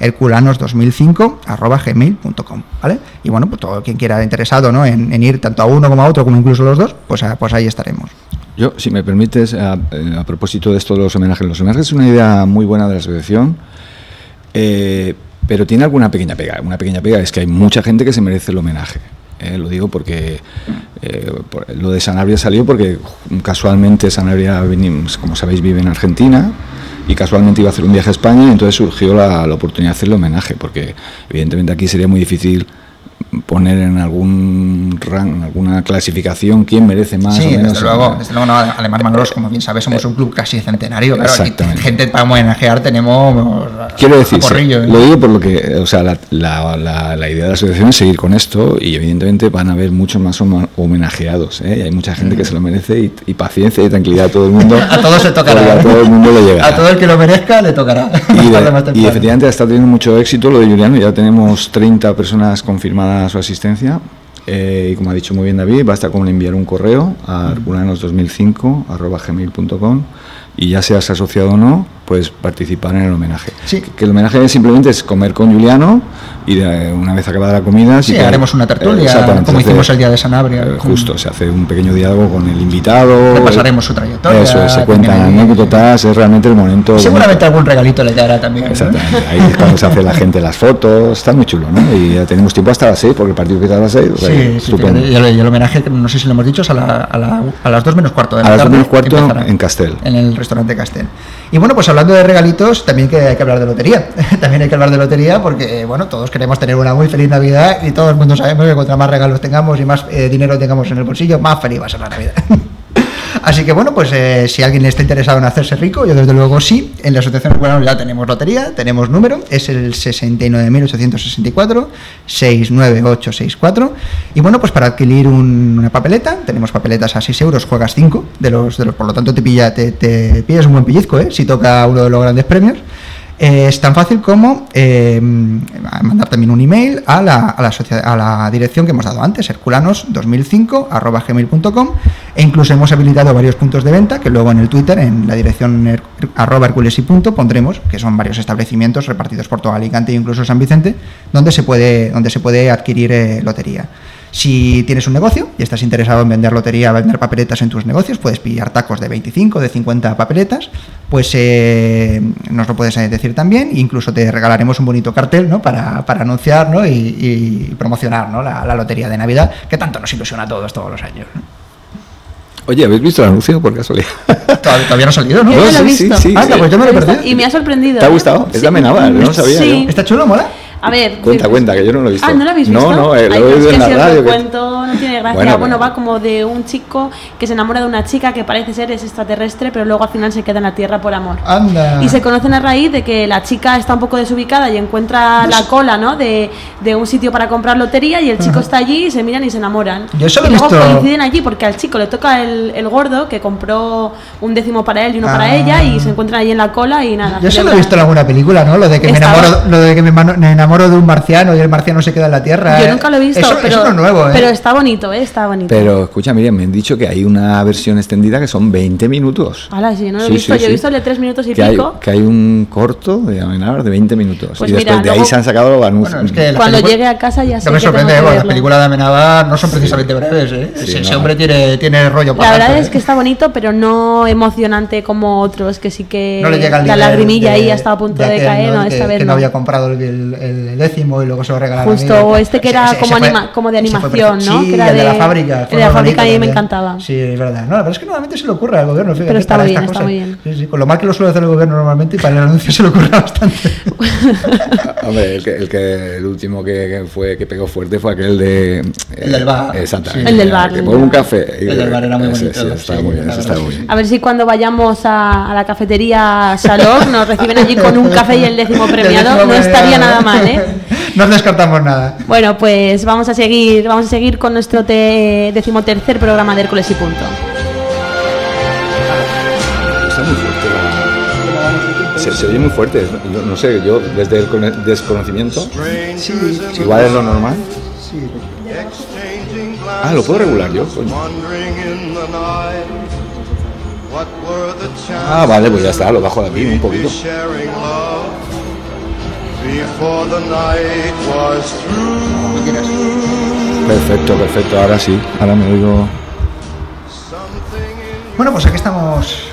herculanos2005@gmail.com, ¿vale? Y bueno, pues todo quien quiera interesado, ¿no? En, en ir tanto a uno como a otro, como incluso los dos, pues, a- pues ahí estaremos. Yo, si me permites, a, eh, a propósito de esto de los homenajes, los homenajes es una idea muy buena de la asociación, eh, pero tiene alguna pequeña pega. Una pequeña pega es que hay mucha gente que se merece el homenaje. eh, lo digo porque eh, por- lo de Sanabria salió porque casualmente Sanabria, como sabéis, vive en Argentina y casualmente iba a hacer un viaje a España y entonces surgió la, la oportunidad de hacerle homenaje, porque evidentemente aquí sería muy difícil poner en algún rank, en alguna clasificación quién merece más sí, o menos. desde luego, desde luego no, además Manolos, como bien sabes, somos un club casi centenario, claro, aquí Exactamente. gente para homenajear tenemos Quiero decir, ¿eh? lo digo por lo que, o sea, la, la- la- la idea de la asociación es seguir con esto y evidentemente van a haber muchos más homenajeados, ¿eh? Y hay mucha gente que se lo merece y, y paciencia y tranquilidad a todo el mundo. A todos se tocará. A todo el mundo le llega. A todo el que lo merezca le tocará. Y, de- efectivamente está teniendo mucho éxito lo de Juliano, ya tenemos 30 personas confirmadas su asistencia. eh, y como ha dicho muy bien David, basta con enviar un correo a herculanos2005.gmail.com y ya seas asociado o no, puedes participar en el homenaje. Sí. Que, que el homenaje simplemente es comer con Juliano y de- una vez acabada la comida... Sí, que- haremos una tertulia, exactamente, como hicimos hace- el día de Sanabria. eh, justo, se hace un pequeño diálogo con el invitado. Repasaremos su trayectoria, Eso, es, se cuentan anécdotas, es realmente el momento... Seguramente algún regalito le dará también. ¿no? Exactamente, ahí es cuando se hace la gente las fotos, está muy chulo, ¿no? Y ya tenemos tiempo hasta las 6, porque el partido empieza a las 6. o sea, Sí, que sí, y el, homenaje, que no sé si lo hemos dicho, es a, la- a la- a las 2 menos cuarto de A la las dos tarde. menos cuarto en Castel. En el restaurante Castel. Y bueno, pues hablando de regalitos, también que hay que hablar de lotería. también hay que hablar de lotería porque, bueno, todos queremos tener una muy feliz Navidad y todo el mundo sabemos que cuanto más regalos tengamos y más eh, dinero tengamos en el bolsillo, más feliz va a ser la Navidad. Así que bueno, pues eh, si alguien está interesado en hacerse rico, yo desde luego sí. En la Asociación Herculanos ya tenemos lotería, tenemos número, es el 69.864, 69864. Y bueno, pues para adquirir un- una papeleta, tenemos papeletas a 6 euros, juegas 5 de los, de los, por lo tanto te pilla, te, te pillas un buen pellizco, ¿eh? si toca uno de los grandes premios. Eh, es tan fácil como eh, mandar también un email a la, a la, dirección que hemos dado antes, herculanos2005.gmail.com e incluso hemos habilitado varios puntos de venta que luego en el Twitter, en la dirección her- arroba hercules y punto, pondremos, que son varios establecimientos repartidos por todo Alicante e incluso San Vicente, donde se puede, donde se puede adquirir eh, lotería. Si tienes un negocio y estás interesado en vender lotería, vender papeletas en tus negocios, puedes pillar tacos de 25, de 50 papeletas, pues eh, nos lo puedes decir también, incluso te regalaremos un bonito cartel ¿no? para, para anunciar ¿no? y, y promocionar ¿no? la, la lotería de Navidad, que tanto nos ilusiona a todos todos los años. ¿no? Oye, ¿habéis visto el anuncio por casualidad? Todavía, todavía no ha salido, ¿no? Yo No, ya lo he sí, sí, visto. sí, sí. pues yo me lo he perdido. Y me ha sorprendido. ¿Te ha gustado? Es de Amenábar, no lo sabía Sí. yo. ¿Está chulo, mola? A ver. Cuenta, cuenta, que yo no lo he visto. Ah, ¿no lo habéis visto? No, no, eh, lo he oído en la radio. que- cuento, no tiene Bueno, Bueno, va como de un chico que se enamora de una chica que parece ser es extraterrestre, pero luego al final se queda en la Tierra por amor. Anda. Y se conocen a raíz de que la chica está un poco desubicada y encuentra la cola, ¿no? De, de un sitio para comprar lotería y el chico está allí y se miran y se enamoran. Yo eso lo y luego visto- coinciden allí porque al chico le toca el, el gordo que compró un décimo para él y uno para Ah. ella y se encuentran allí en la cola y nada. Yo eso lo he visto en alguna película, ¿no? Lo de que, me enamoro, lo de que me, me enamoro de un marciano y el marciano se queda en la Tierra. Yo ¿eh? nunca lo he visto, Eso, pero, eso no es nuevo, ¿eh? pero está bonito, ¿eh? Está bonito. Pero escucha, Miriam, me han dicho que hay una versión extendida que son 20 minutos. Hala, sí, no lo he Sí, visto. sí, Yo he visto el de tres minutos y que hay, pico. que hay un corto de Amenábar de 20 minutos. Pues y mira, después de ahí se han sacado los anuncios. Bueno, es que la Cuando película- llegue a casa ya sé No me sorprende, ¿eh? porque las películas de Amenábar no son precisamente breves, ¿eh? Sí, ese, no. hombre tiene, tiene rollo La para verdad tanto, es ¿eh? que está bonito, pero no emocionante como otros, que sí que no le llega el la lagrimilla de- ahí ha estado a punto de, caer, no, que, esta vez que no había comprado el, décimo y luego se lo regalaron. Justo, este que era como de animación. ¿no? Sí, Que era el de, la de- fábrica. de la fábrica a mí me encantaba. Sí, es verdad. No, la verdad es que normalmente se le ocurre al gobierno. Fíjate, Pero está para muy estas bien, está muy bien. Sí, sí, con lo mal que lo suele hacer el gobierno normalmente y para el anuncio se le ocurre bastante. Hombre, el, que, el, que, el último que, fue que pegó fuerte fue aquel de. El del bar. Exactamente. Sí. El del bar, Que pone del un bar. café. El del bar era muy bonito, Sí, está sí, muy bien, está bien. A ver si cuando vayamos a, a la cafetería Salón nos reciben allí con un café y el décimo premiado, El décimo no estaría nada mal, ¿eh? No descartamos nada. Bueno, pues vamos a seguir, vamos a seguir con nuestro te- decimotercer programa de Hércules y Punto. Está muy fuerte la- Se, se oye muy fuerte. Yo no sé, yo desde el desconocimiento. Igual es lo normal. Ah, lo puedo regular yo. coño. Ah, vale, pues ya está, lo bajo de aquí un poquito. Perfecto, perfecto. Ahora sí, ahora me oigo. Bueno, pues aquí estamos.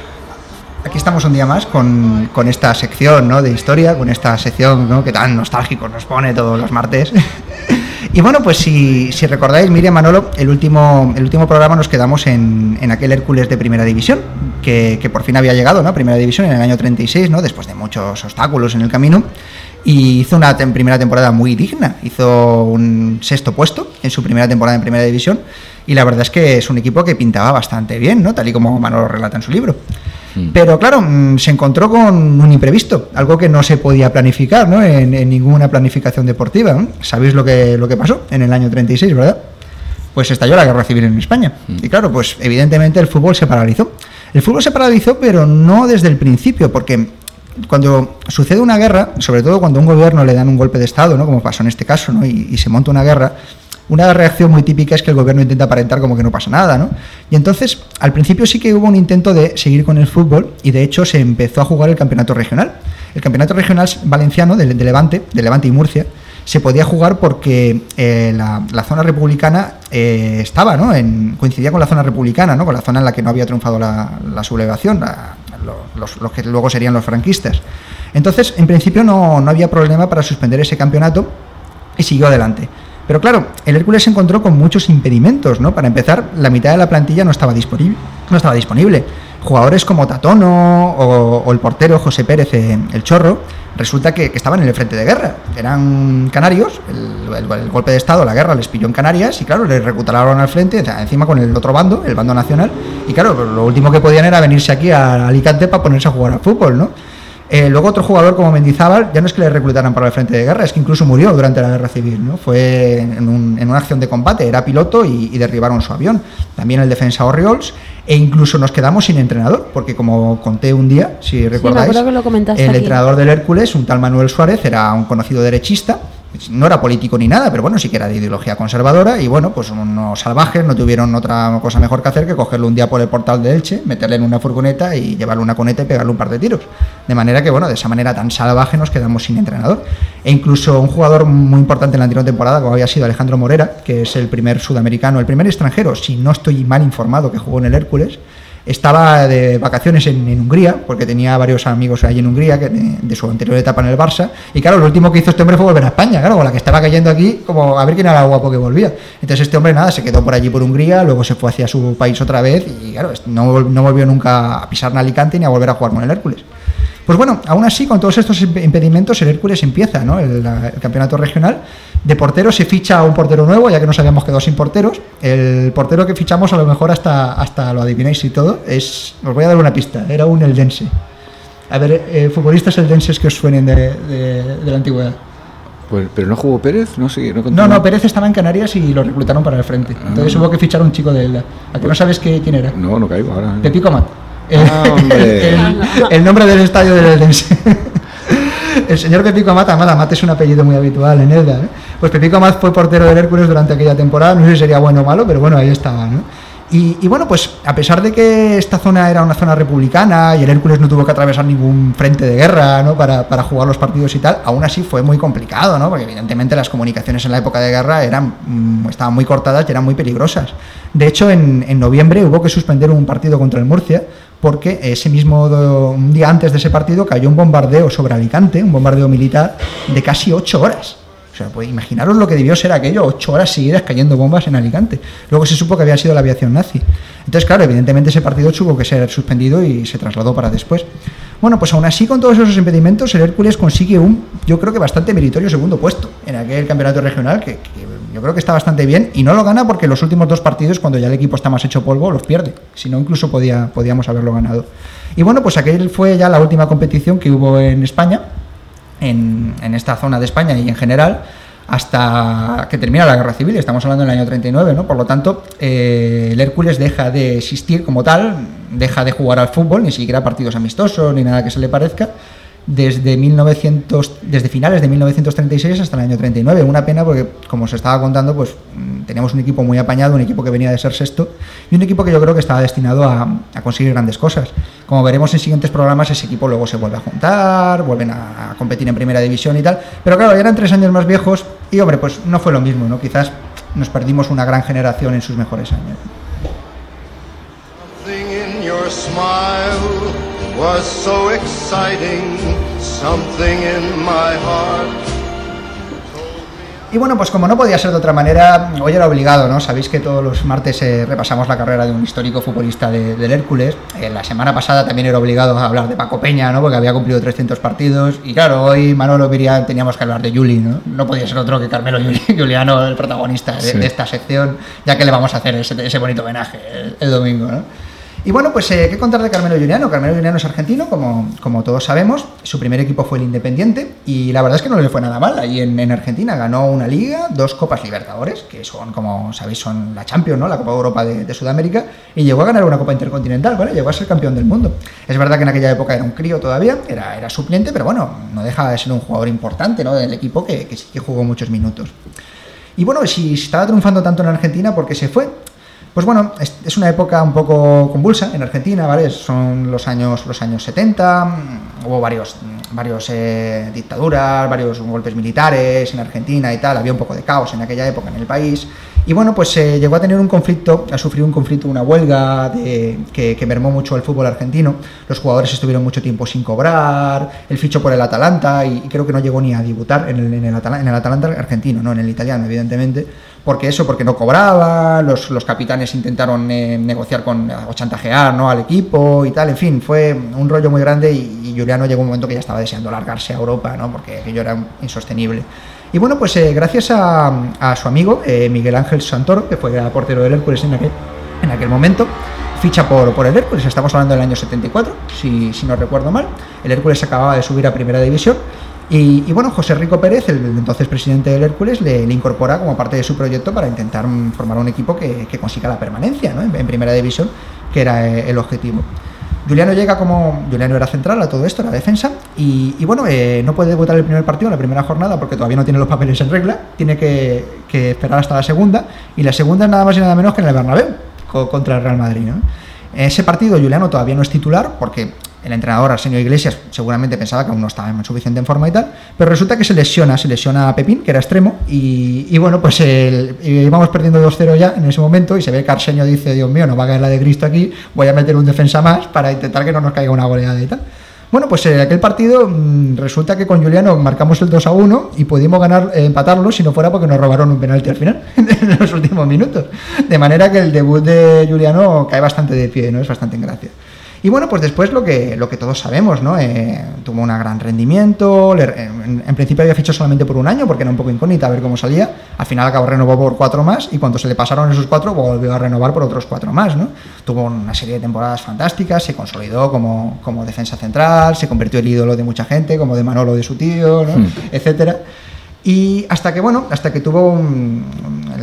Aquí estamos un día más con, con esta sección ¿no? de historia, con esta sección ¿no? que tan nostálgico nos pone todos los martes. y bueno, pues si, si recordáis, Miriam Manolo, el último, el último programa nos quedamos en, en aquel Hércules de Primera División, que, que por fin había llegado ¿no? a Primera División en el año 36, ¿no? después de muchos obstáculos en el camino. Y hizo una tem- primera temporada muy digna. Hizo un sexto puesto en su primera temporada en Primera División. Y la verdad es que es un equipo que pintaba bastante bien, ¿no? Tal y como Manolo relata en su libro. Pero claro, mm, se encontró con un imprevisto, algo que no se podía planificar, ¿no? En, en ninguna planificación deportiva. ¿no? ¿Sabéis lo que, lo que pasó en el año 36, verdad? Pues estalló la guerra civil en España. Y claro, pues evidentemente el fútbol se paralizó. El fútbol se paralizó, pero no desde el principio, porque cuando sucede una guerra, sobre todo cuando a un gobierno le dan un golpe de Estado, ¿no? como pasó en este caso, ¿no? y, se monta una guerra, una reacción muy típica es que el gobierno intenta aparentar como que no pasa nada, ¿no? Y entonces, al principio sí que hubo un intento de seguir con el fútbol y de hecho se empezó a jugar el campeonato regional. El campeonato regional valenciano de Levante, de Levante y Murcia, se podía jugar porque eh, la, la zona republicana eh, estaba, ¿no? En, coincidía con la zona republicana, ¿no? Con la zona en la que no había triunfado la, la sublevación, los, los que luego serían los franquistas. Entonces, en principio no, no había problema para suspender ese campeonato y siguió adelante. Pero claro, el Hércules se encontró con muchos impedimentos, ¿no? Para empezar, la mitad de la plantilla no estaba disponible. No estaba disponible. Jugadores como Tatono o, el portero José Pérez, eh, el Chorro, resulta que, estaban en el frente de guerra. Eran canarios, el, golpe de Estado, la guerra les pilló en Canarias y claro, les reclutaron al frente, encima con el otro bando, el bando nacional, y claro, lo último que podían era venirse aquí a Alicante para ponerse a jugar al fútbol, ¿no? Eh, luego otro jugador como Mendizábal, ya no es que le reclutaran para el frente de guerra, es que incluso murió durante la guerra civil, ¿no? Fue en, un- en una acción de combate, era piloto y, derribaron su avión. También el defensa Oriols, e incluso nos quedamos sin entrenador, porque como conté un día, si recordáis, el aquí. entrenador del Hércules, un tal Manuel Suárez, era un conocido derechista, no era político ni nada, pero bueno, sí que era de ideología conservadora y bueno, pues unos salvajes no tuvieron otra cosa mejor que hacer que cogerlo un día por el portal de Elche, meterle en una furgoneta y llevarle una coneta y pegarle un par de tiros. De manera que bueno, de esa manera tan salvaje nos quedamos sin entrenador. E incluso un jugador muy importante en la anterior temporada, como había sido Alejandro Morera, que es el primer sudamericano, el primer extranjero, si no estoy mal informado, que jugó en el Hércules, estaba de vacaciones en, Hungría, porque tenía varios amigos ahí en Hungría de, su anterior etapa en el Barça. Y claro, lo último que hizo este hombre fue volver a España, claro, con la que estaba cayendo aquí, como a ver quién era el guapo que volvía. Entonces este hombre nada, se quedó por allí por Hungría, luego se fue hacia su país otra vez y claro, no, no volvió nunca a pisar en Alicante ni a volver a jugar con el Hércules. Pues bueno, aún así, con todos estos imp- impedimentos, el Hércules empieza ¿no? el, la- el campeonato regional. De portero se ficha a un portero nuevo, ya que nos habíamos quedado sin porteros. El portero que fichamos, a lo mejor hasta, hasta lo adivináis y todo, es. Os voy a dar una pista, era un eldense. A ver, eh, futbolistas eldenses que os suenen de, de- de la antigüedad. Pues, pero no jugó Pérez, no sé, no No, no, Pérez estaba en Canarias y lo reclutaron para el frente. Entonces hubo que fichar a un chico de Elda. ¿A que no sabes qué- quién era? No, no caigo ahora. Pepico Mat. Ah, el, nombre del estadio del Eldense. El señor Pepico Mat, además, Mat es un apellido muy habitual en Elda. ¿eh? Pues Pepico Mat fue portero del Hércules durante aquella temporada. No sé si sería bueno o malo, pero bueno, ahí estaba. ¿no? Y, y bueno, pues a pesar de que esta zona era una zona republicana y el Hércules no tuvo que atravesar ningún frente de guerra ¿no? para, para jugar los partidos y tal, aún así fue muy complicado, porque evidentemente las comunicaciones en la época de guerra eran, mm, estaban muy cortadas y eran muy peligrosas. De hecho, en, en noviembre hubo que suspender un partido contra el Murcia porque ese mismo día antes de ese partido cayó un bombardeo sobre Alicante, un bombardeo militar de casi ocho horas. O sea, pues imaginaros lo que debió ser aquello, ocho horas seguidas cayendo bombas en Alicante. Luego se supo que había sido la aviación nazi. Entonces, claro, evidentemente ese partido tuvo que ser suspendido y se trasladó para después. Bueno, pues aún así, con todos esos impedimentos, el Hércules consigue un, yo creo que bastante meritorio segundo puesto en aquel campeonato regional, que yo creo que está bastante bien, y no lo gana porque los últimos dos partidos, cuando ya el equipo está más hecho polvo, los pierde. Si no, incluso podía, podíamos haberlo ganado. Y bueno, pues aquel fue ya la última competición que hubo en España, en, en esta zona de España y en general, hasta que termina la guerra civil, estamos hablando del año 39, ¿no? Por lo tanto, eh, el Hércules deja de existir como tal, deja de jugar al fútbol, ni siquiera partidos amistosos, ni nada que se le parezca, desde, 1900, desde finales de 1936 hasta el año 39. Una pena porque, como os estaba contando, pues mm, teníamos un equipo muy apañado, un equipo que venía de ser sexto y un equipo que yo creo que estaba destinado a, a conseguir grandes cosas. Como veremos en siguientes programas, ese equipo luego se vuelve a juntar, vuelven a, a competir en primera división y tal. Pero claro, ya eran tres años más viejos y, hombre, pues no fue lo mismo, ¿no? Quizás nos perdimos una gran generación en sus mejores años. Was so exciting. Something in my heart. Y bueno, pues como no podía ser de otra manera, hoy era obligado, ¿no? Sabéis que todos los martes eh, repasamos la carrera de un histórico futbolista de- del Hércules. Eh, la semana pasada también era obligado a hablar de Paco Peña, ¿no? Porque había cumplido 300 partidos. Y claro, hoy Manolo Miriam teníamos que hablar de Juli, ¿no? No podía ser otro que Carmelo Juli- Juliano, el protagonista de, Sí. de esta sección, ya que le vamos a hacer ese, ese bonito homenaje el, el domingo, ¿no? Y bueno, pues eh, qué contar de Carmelo Juliano. Carmelo Juliano es argentino, como, como todos sabemos. Su primer equipo fue el Independiente y la verdad es que no le fue nada mal. Ahí en, en Argentina ganó una liga, dos Copas Libertadores, que son, como sabéis, son la Champions, ¿no? La Copa Europa de, Sudamérica, y llegó a ganar una Copa Intercontinental, ¿vale? Llegó a ser campeón del mundo. Es verdad que en aquella época era un crío todavía, era, era suplente, pero bueno, no deja de ser un jugador importante, ¿no? Del equipo que, que sí que jugó muchos minutos. Y bueno, si estaba triunfando tanto en Argentina, ¿por qué se fue? Pues bueno, es, una época un poco convulsa en Argentina, ¿vale? Son los años, los años 70, mm, hubo varios, mm, varios eh, dictaduras, varios golpes militares en Argentina y tal, había un poco de caos en aquella época en el país. Y bueno, pues eh, llegó a tener un conflicto, a sufrir un conflicto, una huelga que, que mermó mucho el fútbol argentino. Los jugadores estuvieron mucho tiempo sin cobrar, él fichó por el Atalanta y, creo que no llegó ni a debutar el, el en el Atalanta argentino, no en el italiano, evidentemente. Porque eso, porque no cobraba, los, los capitanes intentaron eh, negociar con, o chantajear ¿no? al equipo y tal, en fin, fue un rollo muy grande y, y Juliano llegó un momento que ya estaba deseando largarse a Europa, ¿no? porque aquello era insostenible. Y bueno, pues eh, gracias a, a su amigo eh, Miguel Ángel Santoro, que fue portero del Hércules en aquel, en aquel momento, ficha por, por el Hércules, estamos hablando del año 74, si, si no recuerdo mal. El Hércules acababa de subir a primera división. Y, y bueno, José Rico Pérez, el entonces presidente del Hércules, le, incorpora como parte de su proyecto para intentar formar un equipo que, consiga la permanencia en, primera división, que era eh, el objetivo. Juliano llega como. Juliano era central a todo esto, la defensa. Y, y bueno, eh, no puede debutar el primer partido, la primera jornada, porque todavía no tiene los papeles en regla. Tiene que, esperar hasta la segunda. Y la segunda es nada más y nada menos que en el Bernabéu, co- contra el Real Madrid. En ese partido, Juliano todavía no es titular, porque el entrenador Arsenio Iglesias seguramente pensaba que aún no estaba en suficiente en forma y tal, pero resulta que se lesiona, se lesiona a Pepín, que era extremo, y, bueno, pues el, íbamos perdiendo 2-0 ya en ese momento, y se ve que Arsenio dice, Dios mío, no va a caer la de Cristo aquí, voy a meter un defensa más para intentar que no nos caiga una goleada y tal. Bueno, pues en aquel partido mmm, resulta que con Juliano marcamos el 2 a 1 y pudimos ganar, eh, empatarlo si no fuera porque nos robaron un penalti al final, en los últimos minutos. De manera que el debut de Juliano cae bastante de pie, ¿no? Es bastante en. Y bueno, pues después lo que, lo que todos sabemos, ¿no? Eh, tuvo un gran rendimiento, le- en, en principio había fichado solamente por un año porque era un poco incógnita a ver cómo salía, al final acabó renovó por cuatro más y cuando se le pasaron esos cuatro volvió a renovar por otros cuatro más, ¿no? Tuvo una serie de temporadas fantásticas, se consolidó como, como defensa central, se convirtió en el ídolo de mucha gente, como de Manolo de su tío, ¿no? etcétera. Y hasta que, bueno, hasta que tuvo un,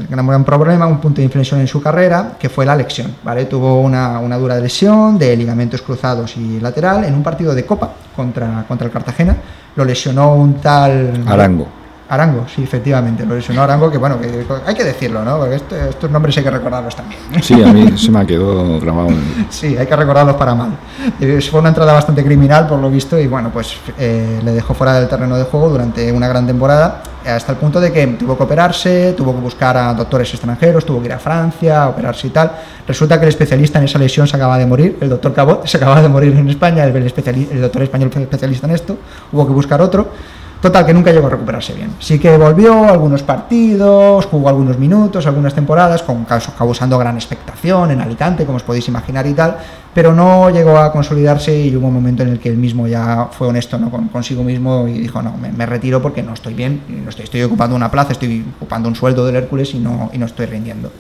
gran, gran problema, un punto de inflexión en su carrera, que fue la lesión, ¿vale? Tuvo una, una dura lesión de ligamentos cruzados y lateral en un partido de Copa contra, contra el Cartagena. Lo lesionó un tal... Arango. Arango, sí, efectivamente, lo lesionó Arango, que bueno, que hay que decirlo, ¿no? Porque estos nombres hay que recordarlos también. Sí, a mí se me quedó grabado. en- Sí, hay que recordarlos para mal. Eh, Fue una entrada bastante criminal, por lo visto, y bueno, pues eh, le dejó fuera del terreno de juego durante una gran temporada, hasta el punto de que tuvo que operarse, tuvo que buscar a doctores extranjeros, tuvo que ir a Francia a operarse y tal. Resulta que el especialista en esa lesión se acaba de morir, el doctor Cabot se acaba de morir en España, el, especiali- el doctor español fue especialista en esto, hubo que buscar otro. Total, que nunca llegó a recuperarse bien. Sí que volvió algunos partidos, jugó algunos minutos, algunas temporadas, con, caus- causando gran expectación en Alicante, como os podéis imaginar y tal, pero no llegó a consolidarse y hubo un momento en el que él mismo ya fue honesto ¿no? con, consigo mismo y dijo, no, me, retiro porque no estoy bien, no estoy, estoy ocupando una plaza, estoy ocupando un sueldo del Hércules y no, y no estoy rindiendo.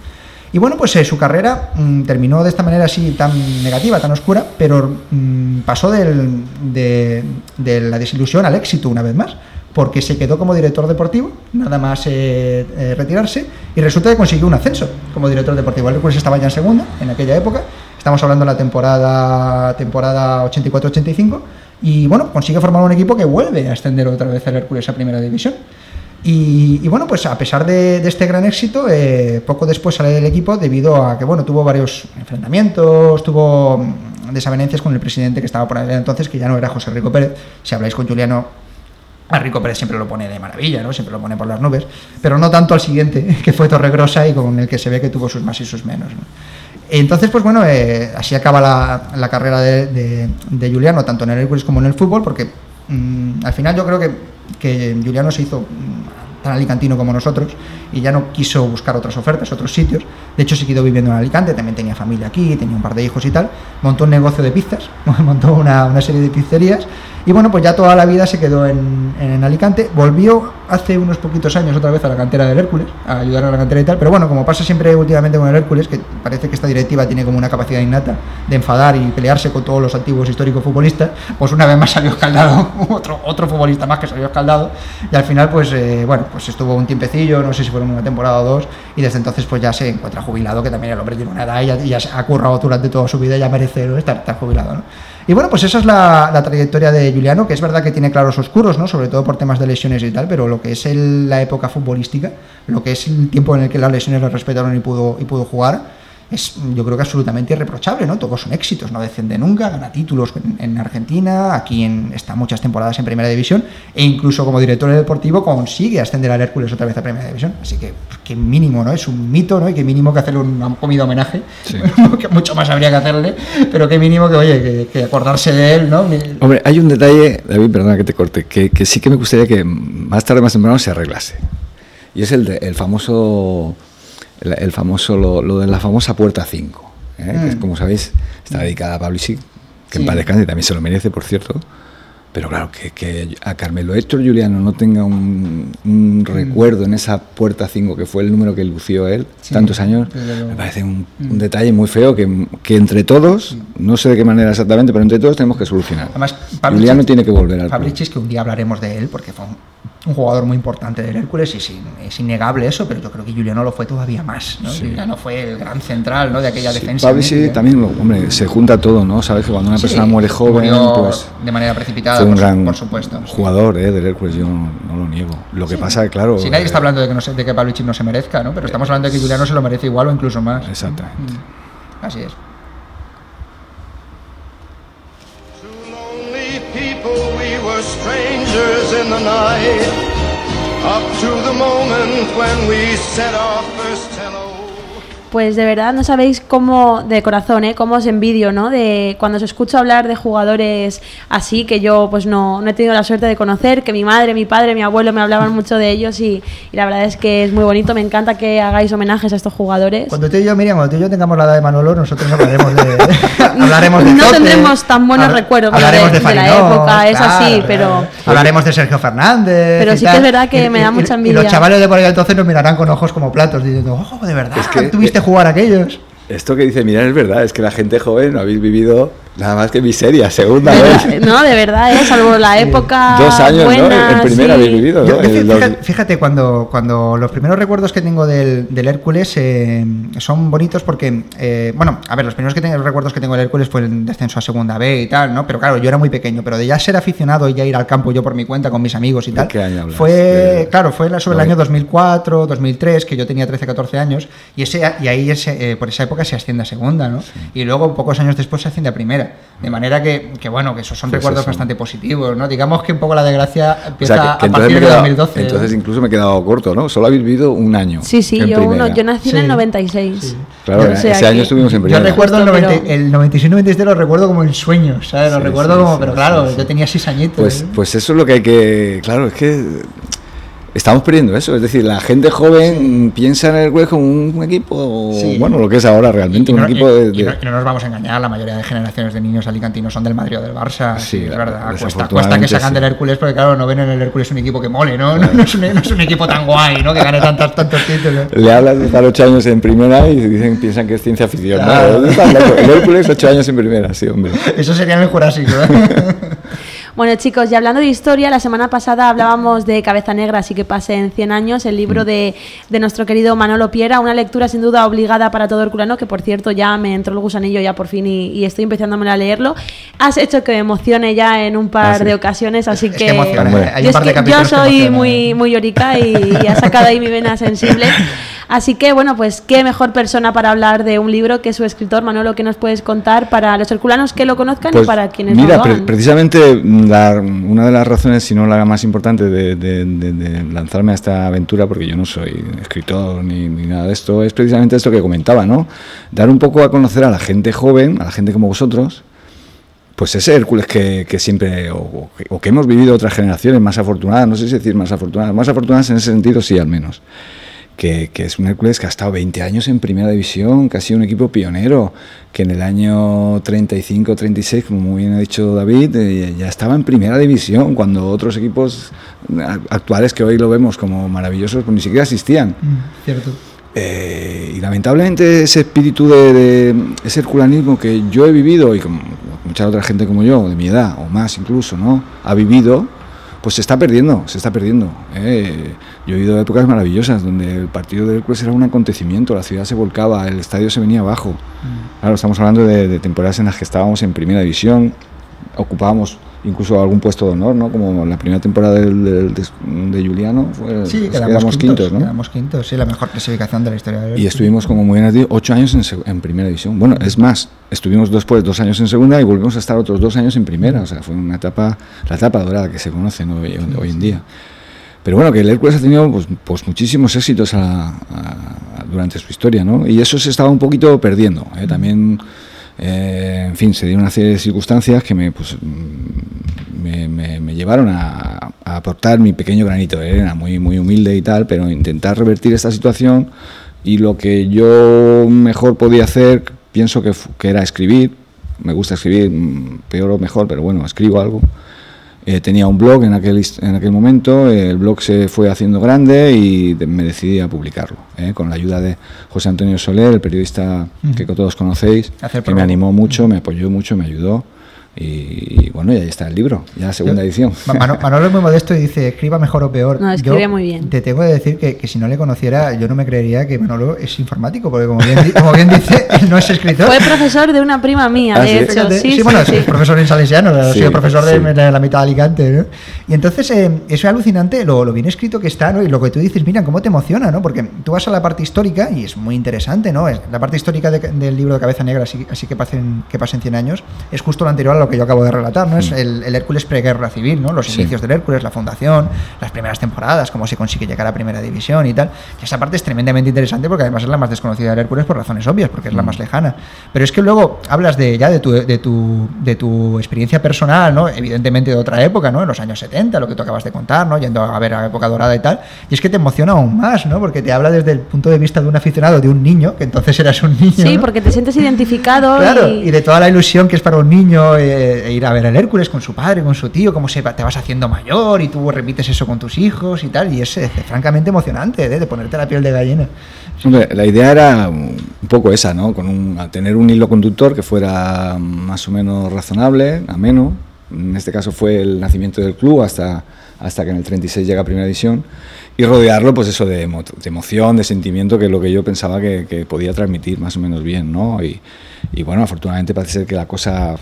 Y bueno, pues eh, su carrera mm, terminó de esta manera así tan negativa, tan oscura, pero mm, pasó del- de, de la desilusión al éxito una vez más, porque se quedó como director deportivo, nada más eh, eh, retirarse, y resulta que consiguió un ascenso como director deportivo. El Hércules estaba ya en segunda en aquella época, estamos hablando de la temporada, temporada 84-85, y bueno, consigue formar un equipo que vuelve a ascender otra vez el Hércules a primera división. Y, y bueno, pues a pesar de, de este gran éxito, eh, poco después sale del equipo debido a que bueno, tuvo varios enfrentamientos, tuvo mm, desavenencias con el presidente que estaba por ahí entonces, que ya no era José Rico Pérez. Si habláis con Juliano, a Rico Pérez siempre lo pone de maravilla, ¿no? Siempre lo pone por las nubes, pero no tanto al siguiente, que fue Torregrosa y con el que se ve que tuvo sus más y sus menos. ¿no? Entonces, pues bueno, eh, así acaba la, la carrera de, de- de Juliano, tanto en el Hércules como en el fútbol, porque mm, al final yo creo que, que Juliano se hizo mm, tan alicantino como nosotros y ya no quiso buscar otras ofertas, otros sitios. De hecho, se quedó viviendo en Alicante, también tenía familia aquí, tenía un par de hijos y tal. Montó un negocio de pizzas, montó una, una serie de pizzerías y bueno, pues ya toda la vida se quedó en, en Alicante. Volvió hace unos poquitos años otra vez a la cantera del Hércules, a ayudar a la cantera y tal. Pero bueno, como pasa siempre últimamente con el Hércules, que parece que esta directiva tiene como una capacidad innata de enfadar y pelearse con todos los antiguos históricos futbolistas, pues una vez más salió escaldado, otro, otro futbolista más que salió escaldado. Y al final, pues eh, bueno, pues estuvo un tiempecillo, no sé si fueron una temporada o dos, y desde entonces pues ya se encuentra jubilado, que también el hombre tiene una edad y ya, ha currado durante toda su vida y ya merece estar, estar jubilado. ¿no? Y bueno, pues esa es la, trayectoria de Juliano, que es verdad que tiene claros oscuros, ¿no? Sobre todo por temas de lesiones y tal, pero lo que es el- la época futbolística, lo que es el tiempo en el que las lesiones le respetaron y pudo, y pudo jugar, es yo creo que absolutamente irreprochable, ¿no? Todos son éxitos, no desciende nunca, gana títulos en, en Argentina, aquí en, está muchas temporadas en Primera División, e incluso como director deportivo consigue ascender al Hércules otra vez a Primera División. Así que, pues, qué mínimo, ¿no? Es un mito, ¿no? Y qué mínimo que hacerle un comido homenaje, Sí. que mucho más habría que hacerle, pero qué mínimo que, oye, que, que acordarse de él, ¿no? Hombre, hay un detalle, David, perdona que te corte, que, que sí que me gustaría que más tarde, más temprano, se arreglase. Y es el, de- el famoso, el, el famoso lo, lo de la famosa puerta 5, ¿eh? que es, Mm. como sabéis, está dedicada a Pablo Isik, que en Sí. paz descanse, también se lo merece, por cierto. Pero claro, que, que a Carmelo Héctor Juliano no tenga un, un recuerdo en esa puerta 5, que fue el número que lució él Sí, tantos años, luego. me parece un, Mm. un detalle muy feo que, que entre todos, no sé de qué manera exactamente, pero entre todos tenemos que solucionar. Además, Juliano tiene que volver al club. Fabricis, que un día hablaremos de él, porque fue un, un jugador muy importante del Hércules, y sí, es innegable eso, pero yo creo que Juliano lo fue todavía más, ¿no? Sí. Juliano fue el gran central, ¿no? De aquella Sí, defensa. Pablo sí, también, lo- hombre, se junta todo, ¿no? Sabes que cuando una persona muere joven, pues de manera precipitada, fue un por, gran por supuesto. jugador ¿eh? del Hércules, yo no, no lo niego. Lo que pasa claro. Si nadie está eh, hablando de que, no se- de que Pavlovich no se merezca, ¿no? Pero estamos hablando de que Juliano se lo merece igual o incluso más. Exactamente. Mm. Así es. Night. Up to the moment when we said our first hello. Pues de verdad no sabéis cómo, de corazón, ¿eh? cómo os envidio, ¿no? De cuando os escucho hablar de jugadores así, que yo pues no, no he tenido la suerte de conocer, que mi madre, mi padre, mi abuelo me hablaban mucho de ellos y, y la verdad es que es muy bonito, me encanta que hagáis homenajes a estos jugadores. Cuando tú y yo, Miriam, cuando tú y yo tengamos la edad de Manolo, nosotros hablaremos de, hablaremos de no tendremos tan buenos recuerdos hablaremos de, de, de la época, es claro, así, claro. pero Hablaremos de Sergio Fernández. Pero y sí que es verdad que Y- me da y- mucha Y envidia. los chavales de por ahí entonces nos mirarán con ojos como platos diciendo, oh, de verdad, Es que- tuviste eh, jugar a aquellos. Esto que dice Miran es verdad, es que la gente joven no habéis vivido nada más que miseria, segunda de vez. no, de verdad, ¿eh? salvo la época Dos años, ¿no? buena, En primera sí. habéis vivido, ¿no? yo fíjate, fíjate, cuando, cuando los primeros recuerdos que tengo del, del Hércules eh, son bonitos porque, eh, bueno, a ver, los primeros que tengo, recuerdos que tengo del Hércules fue el descenso a segunda B y tal, ¿no? Pero claro, yo era muy pequeño, pero de ya ser aficionado y ya ir al campo yo por mi cuenta con mis amigos y ¿De tal, qué año hablas? fue, De- claro, fue sobre el año 2004, 2003, que yo tenía 13, 14 años, y, ese, y ahí ese, eh, por esa época se asciende a segunda, ¿no? Y luego, pocos años después, se asciende a primera. De manera que, que bueno, que esos son Pues recuerdos eso. bastante positivos, ¿no? Digamos que un poco la desgracia O empieza sea, que, que a partir de quedado- 2012. entonces incluso me he quedado corto, ¿no? Solo habéis vivido un año. Sí, sí, yo, uno, yo nací en el Sí. 96. Claro, O sea ese año estuvimos en Yo primera. recuerdo el, Justo, 90 pero- el 96-97 lo recuerdo como en sueños, ¿sabes? Lo Sí, recuerdo sí, como, sí, pero sí, claro, sí. yo tenía 6 añitos. Pues, ¿eh? pues eso es lo que hay que. Claro, es que estamos perdiendo eso. Es decir, la gente joven piensa en el Hércules como un equipo, Sí. bueno, lo que es ahora realmente, Y un no, equipo y- de. no- y no nos vamos a engañar, la mayoría de generaciones de niños alicantinos son del Madrid o del Barça. Sí, es verdad. Cuesta, cuesta que sacan sí. del Hércules porque, claro, no ven en el Hércules un equipo que mole, ¿no? No, no es, un, no es un equipo tan guay, ¿no? Que gane tantos, tantos títulos. Le hablas de estar ocho años en primera y dicen, piensan que es ciencia ficción. Claro. El Hércules ocho años en primera, sí, hombre. Eso sería en el Jurásico. ¿eh? Bueno, chicos, y hablando de historia, la semana pasada hablábamos de Cabeza Negra, así que pase en 100 años, el libro de, de nuestro querido Manolo Piera, una lectura sin duda obligada para todo herculano, que por cierto ya me entró el gusanillo ya por fin y, y estoy empezándome a leerlo. Has hecho que me emocione ya en un par Ah, sí. de ocasiones, así Es que... que yo, es que yo soy muy, ¿eh? muy llorica y, y ha sacado ahí mi vena sensible. Así que, bueno, pues qué mejor persona para hablar de un libro que su escritor, Manolo, que nos puedes contar para los herculanos que lo conozcan y Pues, para quienes mira, no lo pre- hagan. precisamente la- una de las razones, si no la más importante, de, de- de- de lanzarme a esta aventura, porque yo no soy escritor ni, ni nada de esto, es precisamente esto que comentaba, ¿no? Dar un poco a conocer a la gente joven, a la gente como vosotros, pues ese Hércules que, que siempre, o, o que hemos vivido otras generaciones más afortunadas, no sé si decir más afortunadas, más afortunadas en ese sentido sí al menos, que, que es un Hércules que ha estado 20 años en primera división, que ha sido un equipo pionero, que en el año 35-36, como muy bien ha dicho David, eh, ya estaba en primera división, cuando otros equipos actuales que hoy lo vemos como maravillosos, pues ni siquiera existían. Mm, Cierto. Eh, y lamentablemente ese espíritu de, de ese herculanismo que yo he vivido y como mucha otra gente como yo, de mi edad o más incluso, ¿no? Ha vivido, pues se está perdiendo, se está perdiendo. ¿eh? Yo he vivido épocas maravillosas donde el partido del Hércules era un acontecimiento, la ciudad se volcaba, el estadio se venía abajo. Claro, estamos hablando de, de temporadas en las que estábamos en primera división, ocupábamos incluso algún puesto de honor, ¿no? Como la primera temporada del, del- de, de Juliano, fue, Sí, pues, quedamos, quintos, ¿no? Quedamos quintos, sí, la mejor clasificación de la historia del Y estuvimos, como muy bien has dicho, ocho años en, primera división. Bueno, es más, estuvimos después dos años en segunda y volvimos a estar otros dos años en primera. O sea, fue una etapa, la etapa dorada que se conoce ¿no? hoy, hoy en día. Pero bueno, que el Hércules ha tenido pues, pues muchísimos éxitos a- a- durante su historia, ¿no? Y eso se estaba un poquito perdiendo. ¿eh? También, eh, en fin, se dieron una serie de circunstancias que me, pues, me, me- me llevaron a, a aportar mi pequeño granito de arena, muy, muy humilde y tal, pero intentar revertir esta situación y lo que yo mejor podía hacer, pienso que, que era escribir. Me gusta escribir, mm, peor o mejor, pero bueno, escribo algo. Eh, tenía un blog en aquel, en aquel momento, el blog se fue haciendo grande y de- me decidí a publicarlo, eh, con la ayuda de José Antonio Soler, el periodista que todos conocéis, que me animó mucho, me apoyó mucho, me ayudó. Y, y bueno, y ahí está el libro, ya segunda edición. Ma- Mano- Manolo es muy modesto y dice, escriba mejor o peor. No, escribe Yo muy bien. Te tengo que decir que, que si no le conociera, yo no me creería que Manolo es informático, porque como bien, como bien dice, él no es escritor. Fue profesor de una prima mía, Ah, de ¿sí? hecho. Fíjate, Sí, sí, bueno, sí. es profesor en Salesiano, ha Sí, sido profesor de, sí. de la mitad de Alicante, ¿no? Y entonces eh, eso es alucinante lo, lo bien escrito que está, ¿no? Y lo que tú dices, mira, cómo te emociona, ¿no? Porque tú vas a la parte histórica y es muy interesante, ¿no? La parte histórica de- del libro de Cabeza Negra, así, así que, pasen, que pasen 100 años, es justo lo anterior a lo, lo que yo acabo de relatar, ¿no? Es el, el Hércules preguerra civil, ¿no? Los Sí. inicios del Hércules, la fundación, las primeras temporadas, cómo se consigue llegar a primera división y tal. Y esa parte es tremendamente interesante porque además es la más desconocida del Hércules por razones obvias, porque es la más lejana. Pero es que luego hablas de ya de tu, de tu, de tu experiencia personal, ¿no? Evidentemente de otra época, ¿no? En los años 70, lo que tú acabas de contar, ¿no? Yendo a ver a la época dorada y tal. Y es que te emociona aún más, ¿no? Porque te habla desde el punto de vista de un aficionado, de un niño, que entonces eras un niño. Sí, ¿no? porque te sientes identificado Claro, y... y de toda la ilusión que es para un niño eh, ir a ver al Hércules con su padre, con su tío, cómo se, te vas haciendo mayor y tú repites eso con tus hijos y tal, y es eh, francamente emocionante, ¿eh? de ponerte la piel de gallina. La idea era un poco esa, ¿no? Con un, tener un hilo conductor que fuera más o menos razonable, ameno. En este caso fue el nacimiento del club hasta, hasta que en el 36 llega a Primera División. Y rodearlo, pues eso, de, de emoción, de sentimiento, que es lo que yo pensaba que, que podía transmitir más o menos bien, ¿no? Y, y bueno, afortunadamente parece ser que la cosa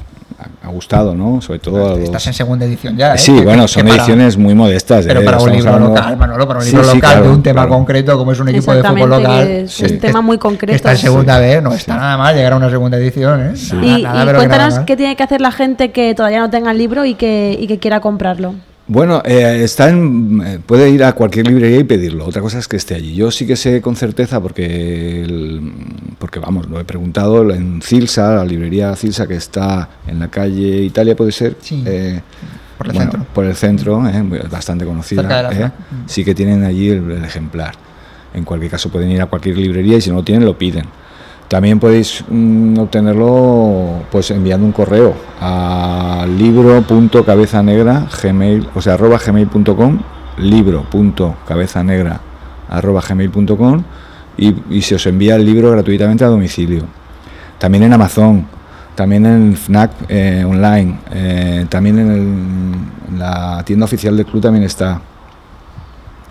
ha, gustado, ¿no? Sobre todo los... Estás en segunda edición ya. ¿eh? Sí, Que- bueno, que son para- ediciones muy modestas. Pero ¿eh? para un libro hablando- local, Manolo, para un Sí, libro sí, local claro, de un tema claro. concreto como es un equipo de fútbol local. es Sí. un tema muy concreto. Está en segunda vez, no está nada mal llegar a una segunda edición, ¿eh? Nada, Y, nada, y cuéntanos qué tiene que hacer la gente que todavía no tenga el libro y que, y que quiera comprarlo. Bueno, eh, está en- eh, puede ir a cualquier librería y pedirlo. Otra cosa es que esté allí. Yo sí que sé con certeza porque, el- porque vamos, lo he preguntado en Cilsa, la librería Cilsa que está en la calle Italia, puede ser. Sí, Eh, por el bueno, centro. Por el centro, eh, bastante conocida. Eh. Sí que tienen allí el, el ejemplar. En cualquier caso pueden ir a cualquier librería y si no lo tienen lo piden. También podéis mm, obtenerlo pues enviando un correo a libro.cabezanegra gmail, o sea, arroba gmail.com, libro.cabezanegra arroba gmail.com y, y se os envía el libro gratuitamente a domicilio. También en Amazon, también en FNAC eh, online, eh, también en, el- la tienda oficial del club también está.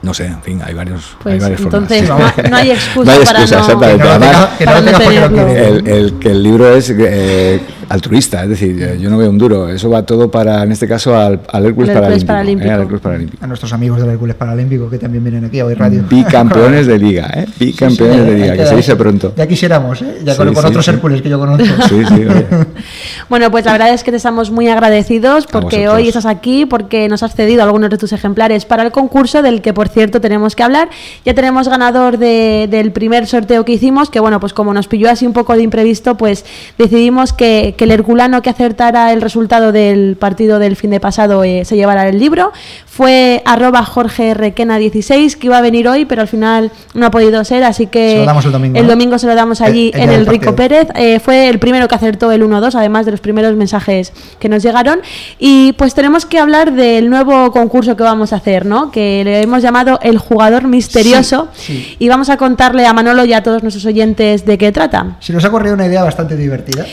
No sé, en fin, hay varios, hay Pues varias formas. entonces no, no hay excusa, No hay para excusa, no, exactamente. Que no lo Además, tenga- que no para lo tengas porque no tenerlo. quieres. el, el- que el libro es eh, altruista, es decir, eh, yo no veo un duro, eso va todo para, en este caso, al, al Hércules Al Hércules Paralímpico. Paralímpico. eh, al Hércules Paralímpico. A nuestros amigos del Hércules Paralímpico que también vienen aquí a oír radio. Bicampeones de liga, ¿eh? Bicampeones Sí, sí, de liga, que se dice pronto. Ya quisiéramos, ¿eh? Ya Sí, con, con sí, otros sí. Hércules que yo conozco. Sí, sí, oye. Bueno, pues la verdad es que te estamos muy agradecidos porque hoy estás aquí, porque nos has cedido algunos de tus ejemplares para el concurso, del que por cierto tenemos que hablar. Ya tenemos ganador de- del primer sorteo que hicimos, que bueno, pues como nos pilló así un poco de imprevisto, pues decidimos que, que el herculano que acertara el resultado del partido del fin de pasado eh, se llevara el libro. Fue arroba Jorge Requena 16, que iba a venir hoy, pero al final no ha podido ser, así que Se lo damos el domingo, el domingo se lo damos allí El- el en el Rico. Pérez. Eh, fue el primero que acertó el 1-2, además de los primeros mensajes que nos llegaron. Y pues tenemos que hablar del nuevo concurso que vamos a hacer, ¿no? Que le hemos llamado El Jugador Misterioso. Sí, sí. Y vamos a contarle a Manolo y a todos nuestros oyentes de qué trata. Se nos ha ocurrido una idea bastante divertida.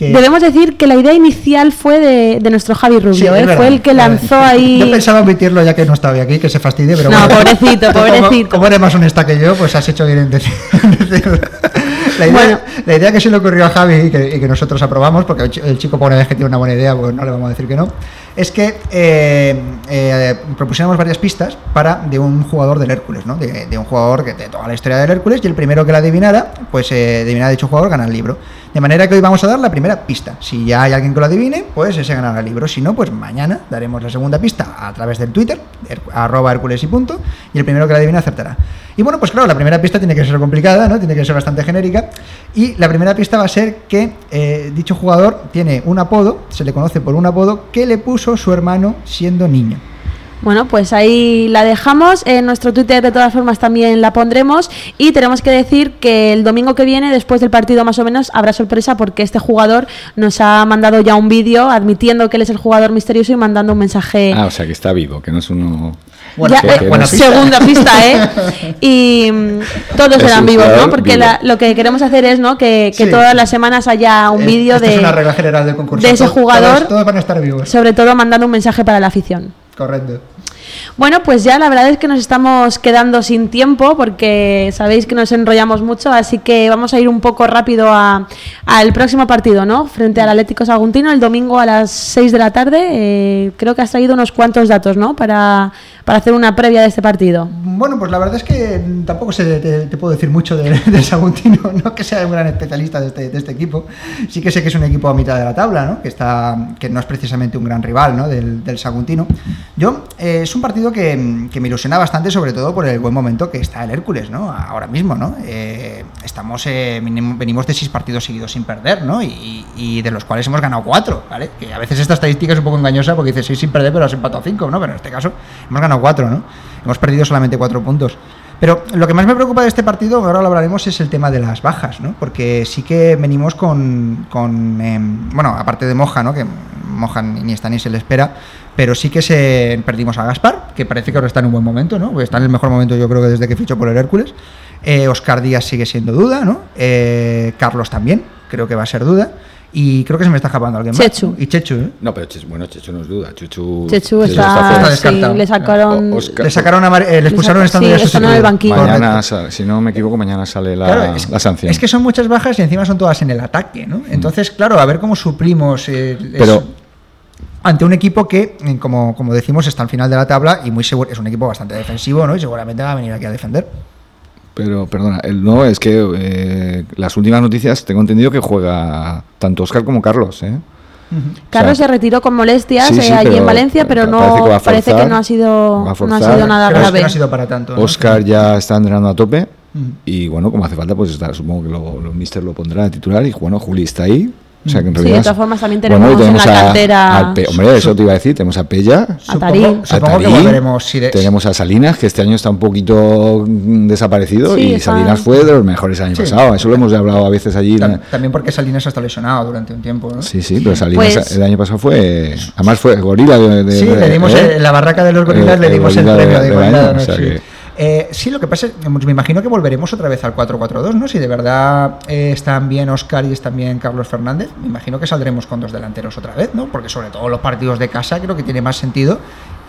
Que Debemos decir que la idea inicial fue de, de nuestro Javi Rubio, ¿eh? verdad. fue el que lanzó ahí... Yo pensaba omitirlo ya que no estaba aquí, que se fastidie, pero No, bueno. pobrecito, pobrecito. Como, eres más honesta que yo, pues has hecho bien en decir- decirlo. La idea, Bueno. la idea que se le ocurrió a Javi y que, y que nosotros aprobamos, porque el chi- el chico pone vez que tiene una buena idea, pues no le vamos a decir que no, es que eh, eh, propusiéramos varias pistas para de un jugador del Hércules, ¿no? De, de un jugador que de toda la historia del Hércules y el primero que la adivinara, pues eh, adivinara dicho jugador gana el libro. De manera que hoy vamos a dar la primera pista. Si ya hay alguien que lo adivine, pues ese ganará el libro. Si no, pues mañana daremos la segunda pista a través del Twitter, arroba Hércules y punto, y el primero que la adivine acertará. Y bueno, pues claro, la primera pista tiene que ser complicada, ¿no? Tiene que ser bastante genérica. Y la primera pista va a ser que eh, dicho jugador tiene un apodo, se le conoce por un apodo que le puso su hermano siendo niño. Bueno, pues ahí la dejamos. En nuestro Twitter, de todas formas, también la pondremos. Y tenemos que decir que el domingo que viene, después del partido más o menos, habrá sorpresa porque este jugador nos ha mandado ya un vídeo admitiendo que él es el jugador misterioso y mandando un mensaje. Ah, o sea que está vivo, que no es uno. Ya, eh, buena pista. segunda pista, ¿eh? Y mm, todos un vivos, ¿no? Porque vivo. la- lo que queremos hacer es, ¿no? Que, que Sí. todas las semanas haya un vídeo de, es una regla general del concurso. de ese jugador. Todos, todos van a estar vivos. sobre todo mandando un mensaje para la afición. Correcto. Bueno, pues ya la verdad es que nos estamos quedando sin tiempo porque sabéis que nos enrollamos mucho, así que vamos a ir un poco rápido a- al próximo partido, ¿no? Frente al Atlético Saguntino el domingo a las 6 de la tarde. Eh, creo que has traído unos cuantos datos, ¿no? Para, para hacer una previa de este partido. Bueno, pues la verdad es que tampoco sé, te, te puedo decir mucho de, del Saguntino, no que sea un gran especialista de este, de este equipo. Sí que sé que es un equipo a mitad de la tabla, ¿no? Que, está, que no es precisamente un gran rival ¿no? del, del Saguntino. Yo, eh, es un partido que, que me ilusiona bastante, sobre todo por el buen momento que está el Hércules, ¿no? Ahora mismo, ¿no? Eh, estamos, eh, venimos de seis partidos seguidos sin perder, ¿no? Y, y de los cuales hemos ganado cuatro, ¿vale? Que a veces esta estadística es un poco engañosa porque dice seis sin perder, pero has empatado cinco, ¿no? Pero en este caso hemos ganado cuatro, ¿no? Hemos perdido solamente cuatro puntos. Pero lo que más me preocupa de este partido, ahora lo hablaremos, es el tema de las bajas, ¿no? Porque sí que venimos con, con em, bueno, aparte de Moja, ¿no? Que Moja ni está ni se le espera, pero sí que se perdimos a Gaspar, que parece que ahora está en un buen momento, ¿no? Está en el mejor momento yo creo que desde que fichó por el Hércules. Eh, Oscar Díaz sigue siendo duda, ¿no? Eh, Carlos también, creo que va a ser duda. Y creo que se me está escapando alguien más. Chechu. Y Chechu, ¿eh? No, pero Chechu, bueno, Chechu no es duda. Chechu, Chechu Chechu está. Está sí, descartado. le sacaron... O- Oscar- Le sacaron a Mar- eh, le expulsaron estando sí, ya en el sustituido. banquillo. Mañana, si no me equivoco, mañana sale la, Claro, es, la sanción. es que son muchas bajas y encima son todas en el ataque, ¿no? Entonces, claro, a ver cómo suplimos eh, es- Pero- ante un equipo que, eh, como, como decimos, está al final de la tabla y muy seguro es un equipo bastante defensivo, ¿no? Y seguramente va a venir aquí a defender. Pero, perdona, el no es que eh, las últimas noticias tengo entendido que juega tanto Oscar como Carlos, ¿eh? Carlos O sea, se retiró con molestias sí, eh, allí en Valencia, pero no parece que a parece no ha sido, a no ha sido nada Pero es que grave. no ha sido para tanto. ¿no? Oscar ya está entrenando a tope y bueno, como hace falta, pues está, supongo que lo, lo Mister lo pondrá de titular y bueno, Juli está ahí. O sea que en Sí, realidad de todas formas también Bueno, y tenemos en la a- cantera- al Pe- hombre, eso te iba a decir, tenemos a Pella, A Tarín. Supongo, a que volveremos. si de- tenemos a Salinas, que este año está un poquito mm, desaparecido Sí, y está- Salinas fue de los mejores el año Sí. pasado. Eso lo hemos hablado a veces allí. tam- también porque Salinas ha estado lesionado durante un tiempo, ¿no? Sí, sí, pero Salinas Pues- el año pasado fue. Además fue gorila de. de- Sí, le dimos ¿eh? en la barraca de los gorilas, El- le el dimos el, gorila premio de- ¿no? o sea sí. que- Eh, sí, lo que pasa es me imagino que volveremos otra vez al 4-4-2, ¿no? Si de verdad eh, están bien Oscar y están bien Carlos Fernández, me imagino que saldremos con dos delanteros otra vez, ¿no? Porque sobre todo los partidos de casa creo que tiene más sentido.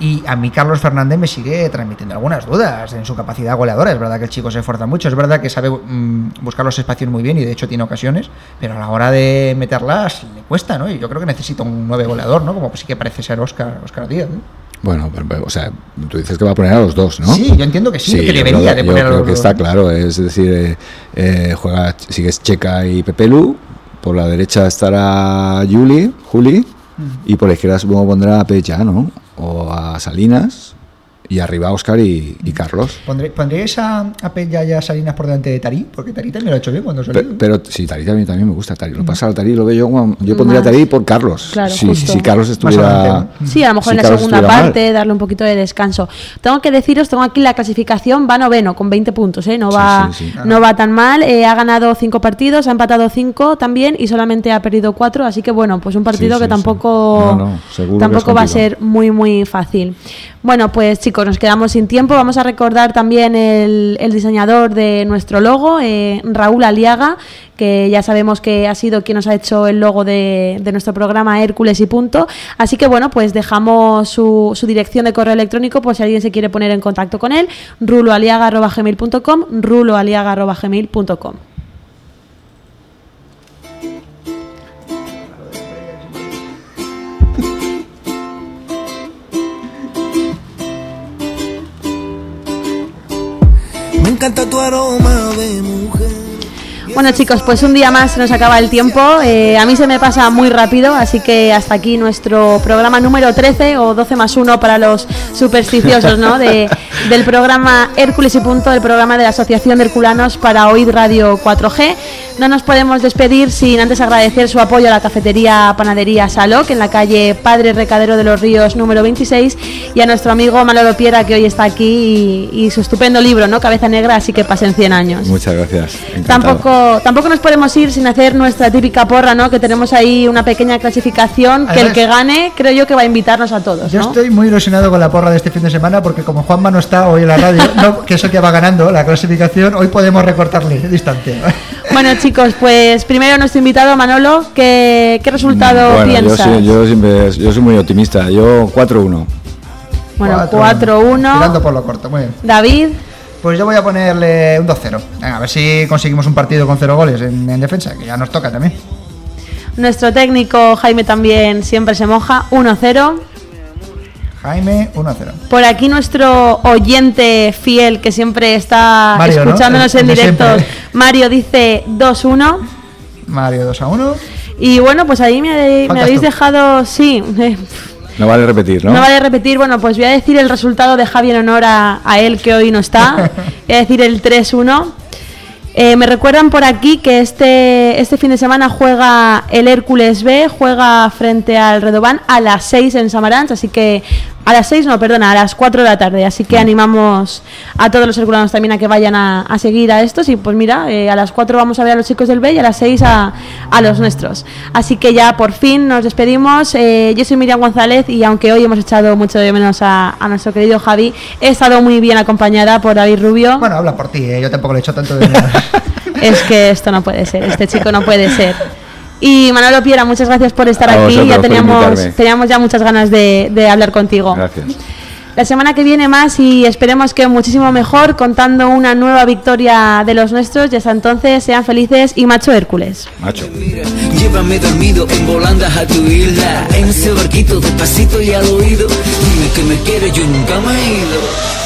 Y a mí Carlos Fernández me sigue transmitiendo algunas dudas en su capacidad goleadora. Es verdad que el chico se esfuerza mucho, es verdad que sabe mm, buscar los espacios muy bien y de hecho tiene ocasiones, pero a la hora de meterlas le cuesta, ¿no? Y yo creo que necesita un nueve goleador, ¿no? Como sí que parece ser Oscar, Oscar Díaz. ¿no? Bueno, o sea, tú dices que va a poner a los dos, ¿no? Sí, yo entiendo que sí, que yo debería creo- de yo poner a creo los que dos. está claro, es decir, eh, eh, juega, sigues Checa y Pepelu, por la derecha estará Juli, Juli, y por la izquierda supongo pondrá a Pecha, ¿no? O a Salinas, y arriba a Oscar y, y Carlos. ¿Pondré- ¿Pondríais a, a Peña y a Salinas por delante de Tarí? Porque Tarí también lo ha hecho bien cuando salió. Pero, sí, Tari también, también me gusta Tari. Lo pasa al Tari, lo veo yo Yo pondría a Tari por Carlos. Claro, si, justo. si Carlos estuviera. Sí, a lo mejor si en la Carlos segunda mal. parte, darle un poquito de descanso. Tengo que deciros, tengo aquí la clasificación, va noveno con 20 puntos, ¿eh? no, Sí, va, sí, sí. no va tan mal. eh, ha ganado 5 partidos, ha empatado 5 también y solamente ha perdido 4, así que bueno, pues un partido Sí, que sí, tampoco, sí. No, no, seguro que tampoco va a ser muy, muy fácil. Bueno, pues chicos, nos quedamos sin tiempo. Vamos a recordar también el, diseñador de nuestro logo, eh, Raúl Aliaga, que ya sabemos que ha sido quien nos ha hecho el logo de, de nuestro programa Hércules y punto. Así que bueno, pues dejamos su, su dirección de correo electrónico por si alguien se quiere poner en contacto con él, ruloaliaga.gmail.com, ruloaliaga.gmail.com. encanta tu aroma de mujer. Bueno chicos, pues un día más se nos acaba el tiempo. Eh, a mí se me pasa muy rápido, así que hasta aquí nuestro programa número 13 o 12 más 1 para los supersticiosos, ¿no? De, del programa Hércules y Punto, del programa de la Asociación de Herculanos para Oíd Radio 4G. No nos podemos despedir sin antes agradecer su apoyo a la cafetería Panadería Saloc en la calle Padre Recadero de los Ríos número 26 y a nuestro amigo Manolo Piera que hoy está aquí y, y su estupendo libro, ¿no? Cabeza Negra, así que pasen 100 años. Muchas gracias. encantado. Tampoco, tampoco nos podemos ir sin hacer nuestra típica porra, ¿no? Que tenemos ahí una pequeña clasificación que el que gane creo yo que va a invitarnos a todos, Yo ¿no? estoy muy ilusionado con la porra de este fin de semana porque como Juanma no está hoy en la radio, no, que es el que va ganando la clasificación, hoy podemos recortarle distancia. Bueno, chicos, pues primero nuestro invitado Manolo, ¿qué, qué resultado Bueno, yo, piensas? soy, yo siempre yo soy muy optimista. Yo 4-1. Bueno, Cuatro, 4-1. Tirando por lo corto, muy bien. David, Pues yo voy a ponerle un 2-0. Venga, a ver si conseguimos un partido con cero goles en, en defensa, que ya nos toca también. nuestro técnico Jaime también siempre se moja, 1-0. Jaime, 1 0. Por aquí nuestro oyente fiel que siempre está escuchándonos en directo. Mario dice 2-1. Mario 2 a 1. Y bueno, pues ahí me, habéis tú. dejado, sí, No vale repetir, ¿no? no vale repetir, bueno, pues voy a decir el resultado de Javi en honor a, a él que hoy no está. voy a decir el 3-1. Eh, me recuerdan por aquí que este, este fin de semana juega el Hércules B, juega frente al Redobán a las 6 en Samaranch, así que a las 6 no, perdona, a las 4 de la tarde, así que animamos a todos los herculanos también a que vayan a, a seguir a estos y pues mira, eh, a las 4 vamos a ver a los chicos del B y a las 6 a, a los nuestros. Así que ya por fin nos despedimos, Eh, yo soy Miriam González y aunque hoy hemos echado mucho de menos a, a nuestro querido Javi, he estado muy bien acompañada por David Rubio. Bueno, habla por ti, ¿eh? yo tampoco le he hecho tanto de menos. Es que esto no puede ser, este chico no puede ser. Y Manolo Piera, muchas gracias por estar A aquí. vosotros Ya teníamos, teníamos ya muchas ganas de, de hablar contigo. Gracias. La semana que viene más y esperemos que muchísimo mejor, contando una nueva victoria de los nuestros. Y hasta entonces sean felices y macho Hércules. Macho. Llévame dormido en volandas a tu isla En ese barquito despacito y al oído Dime que me quieres, yo nunca me he ido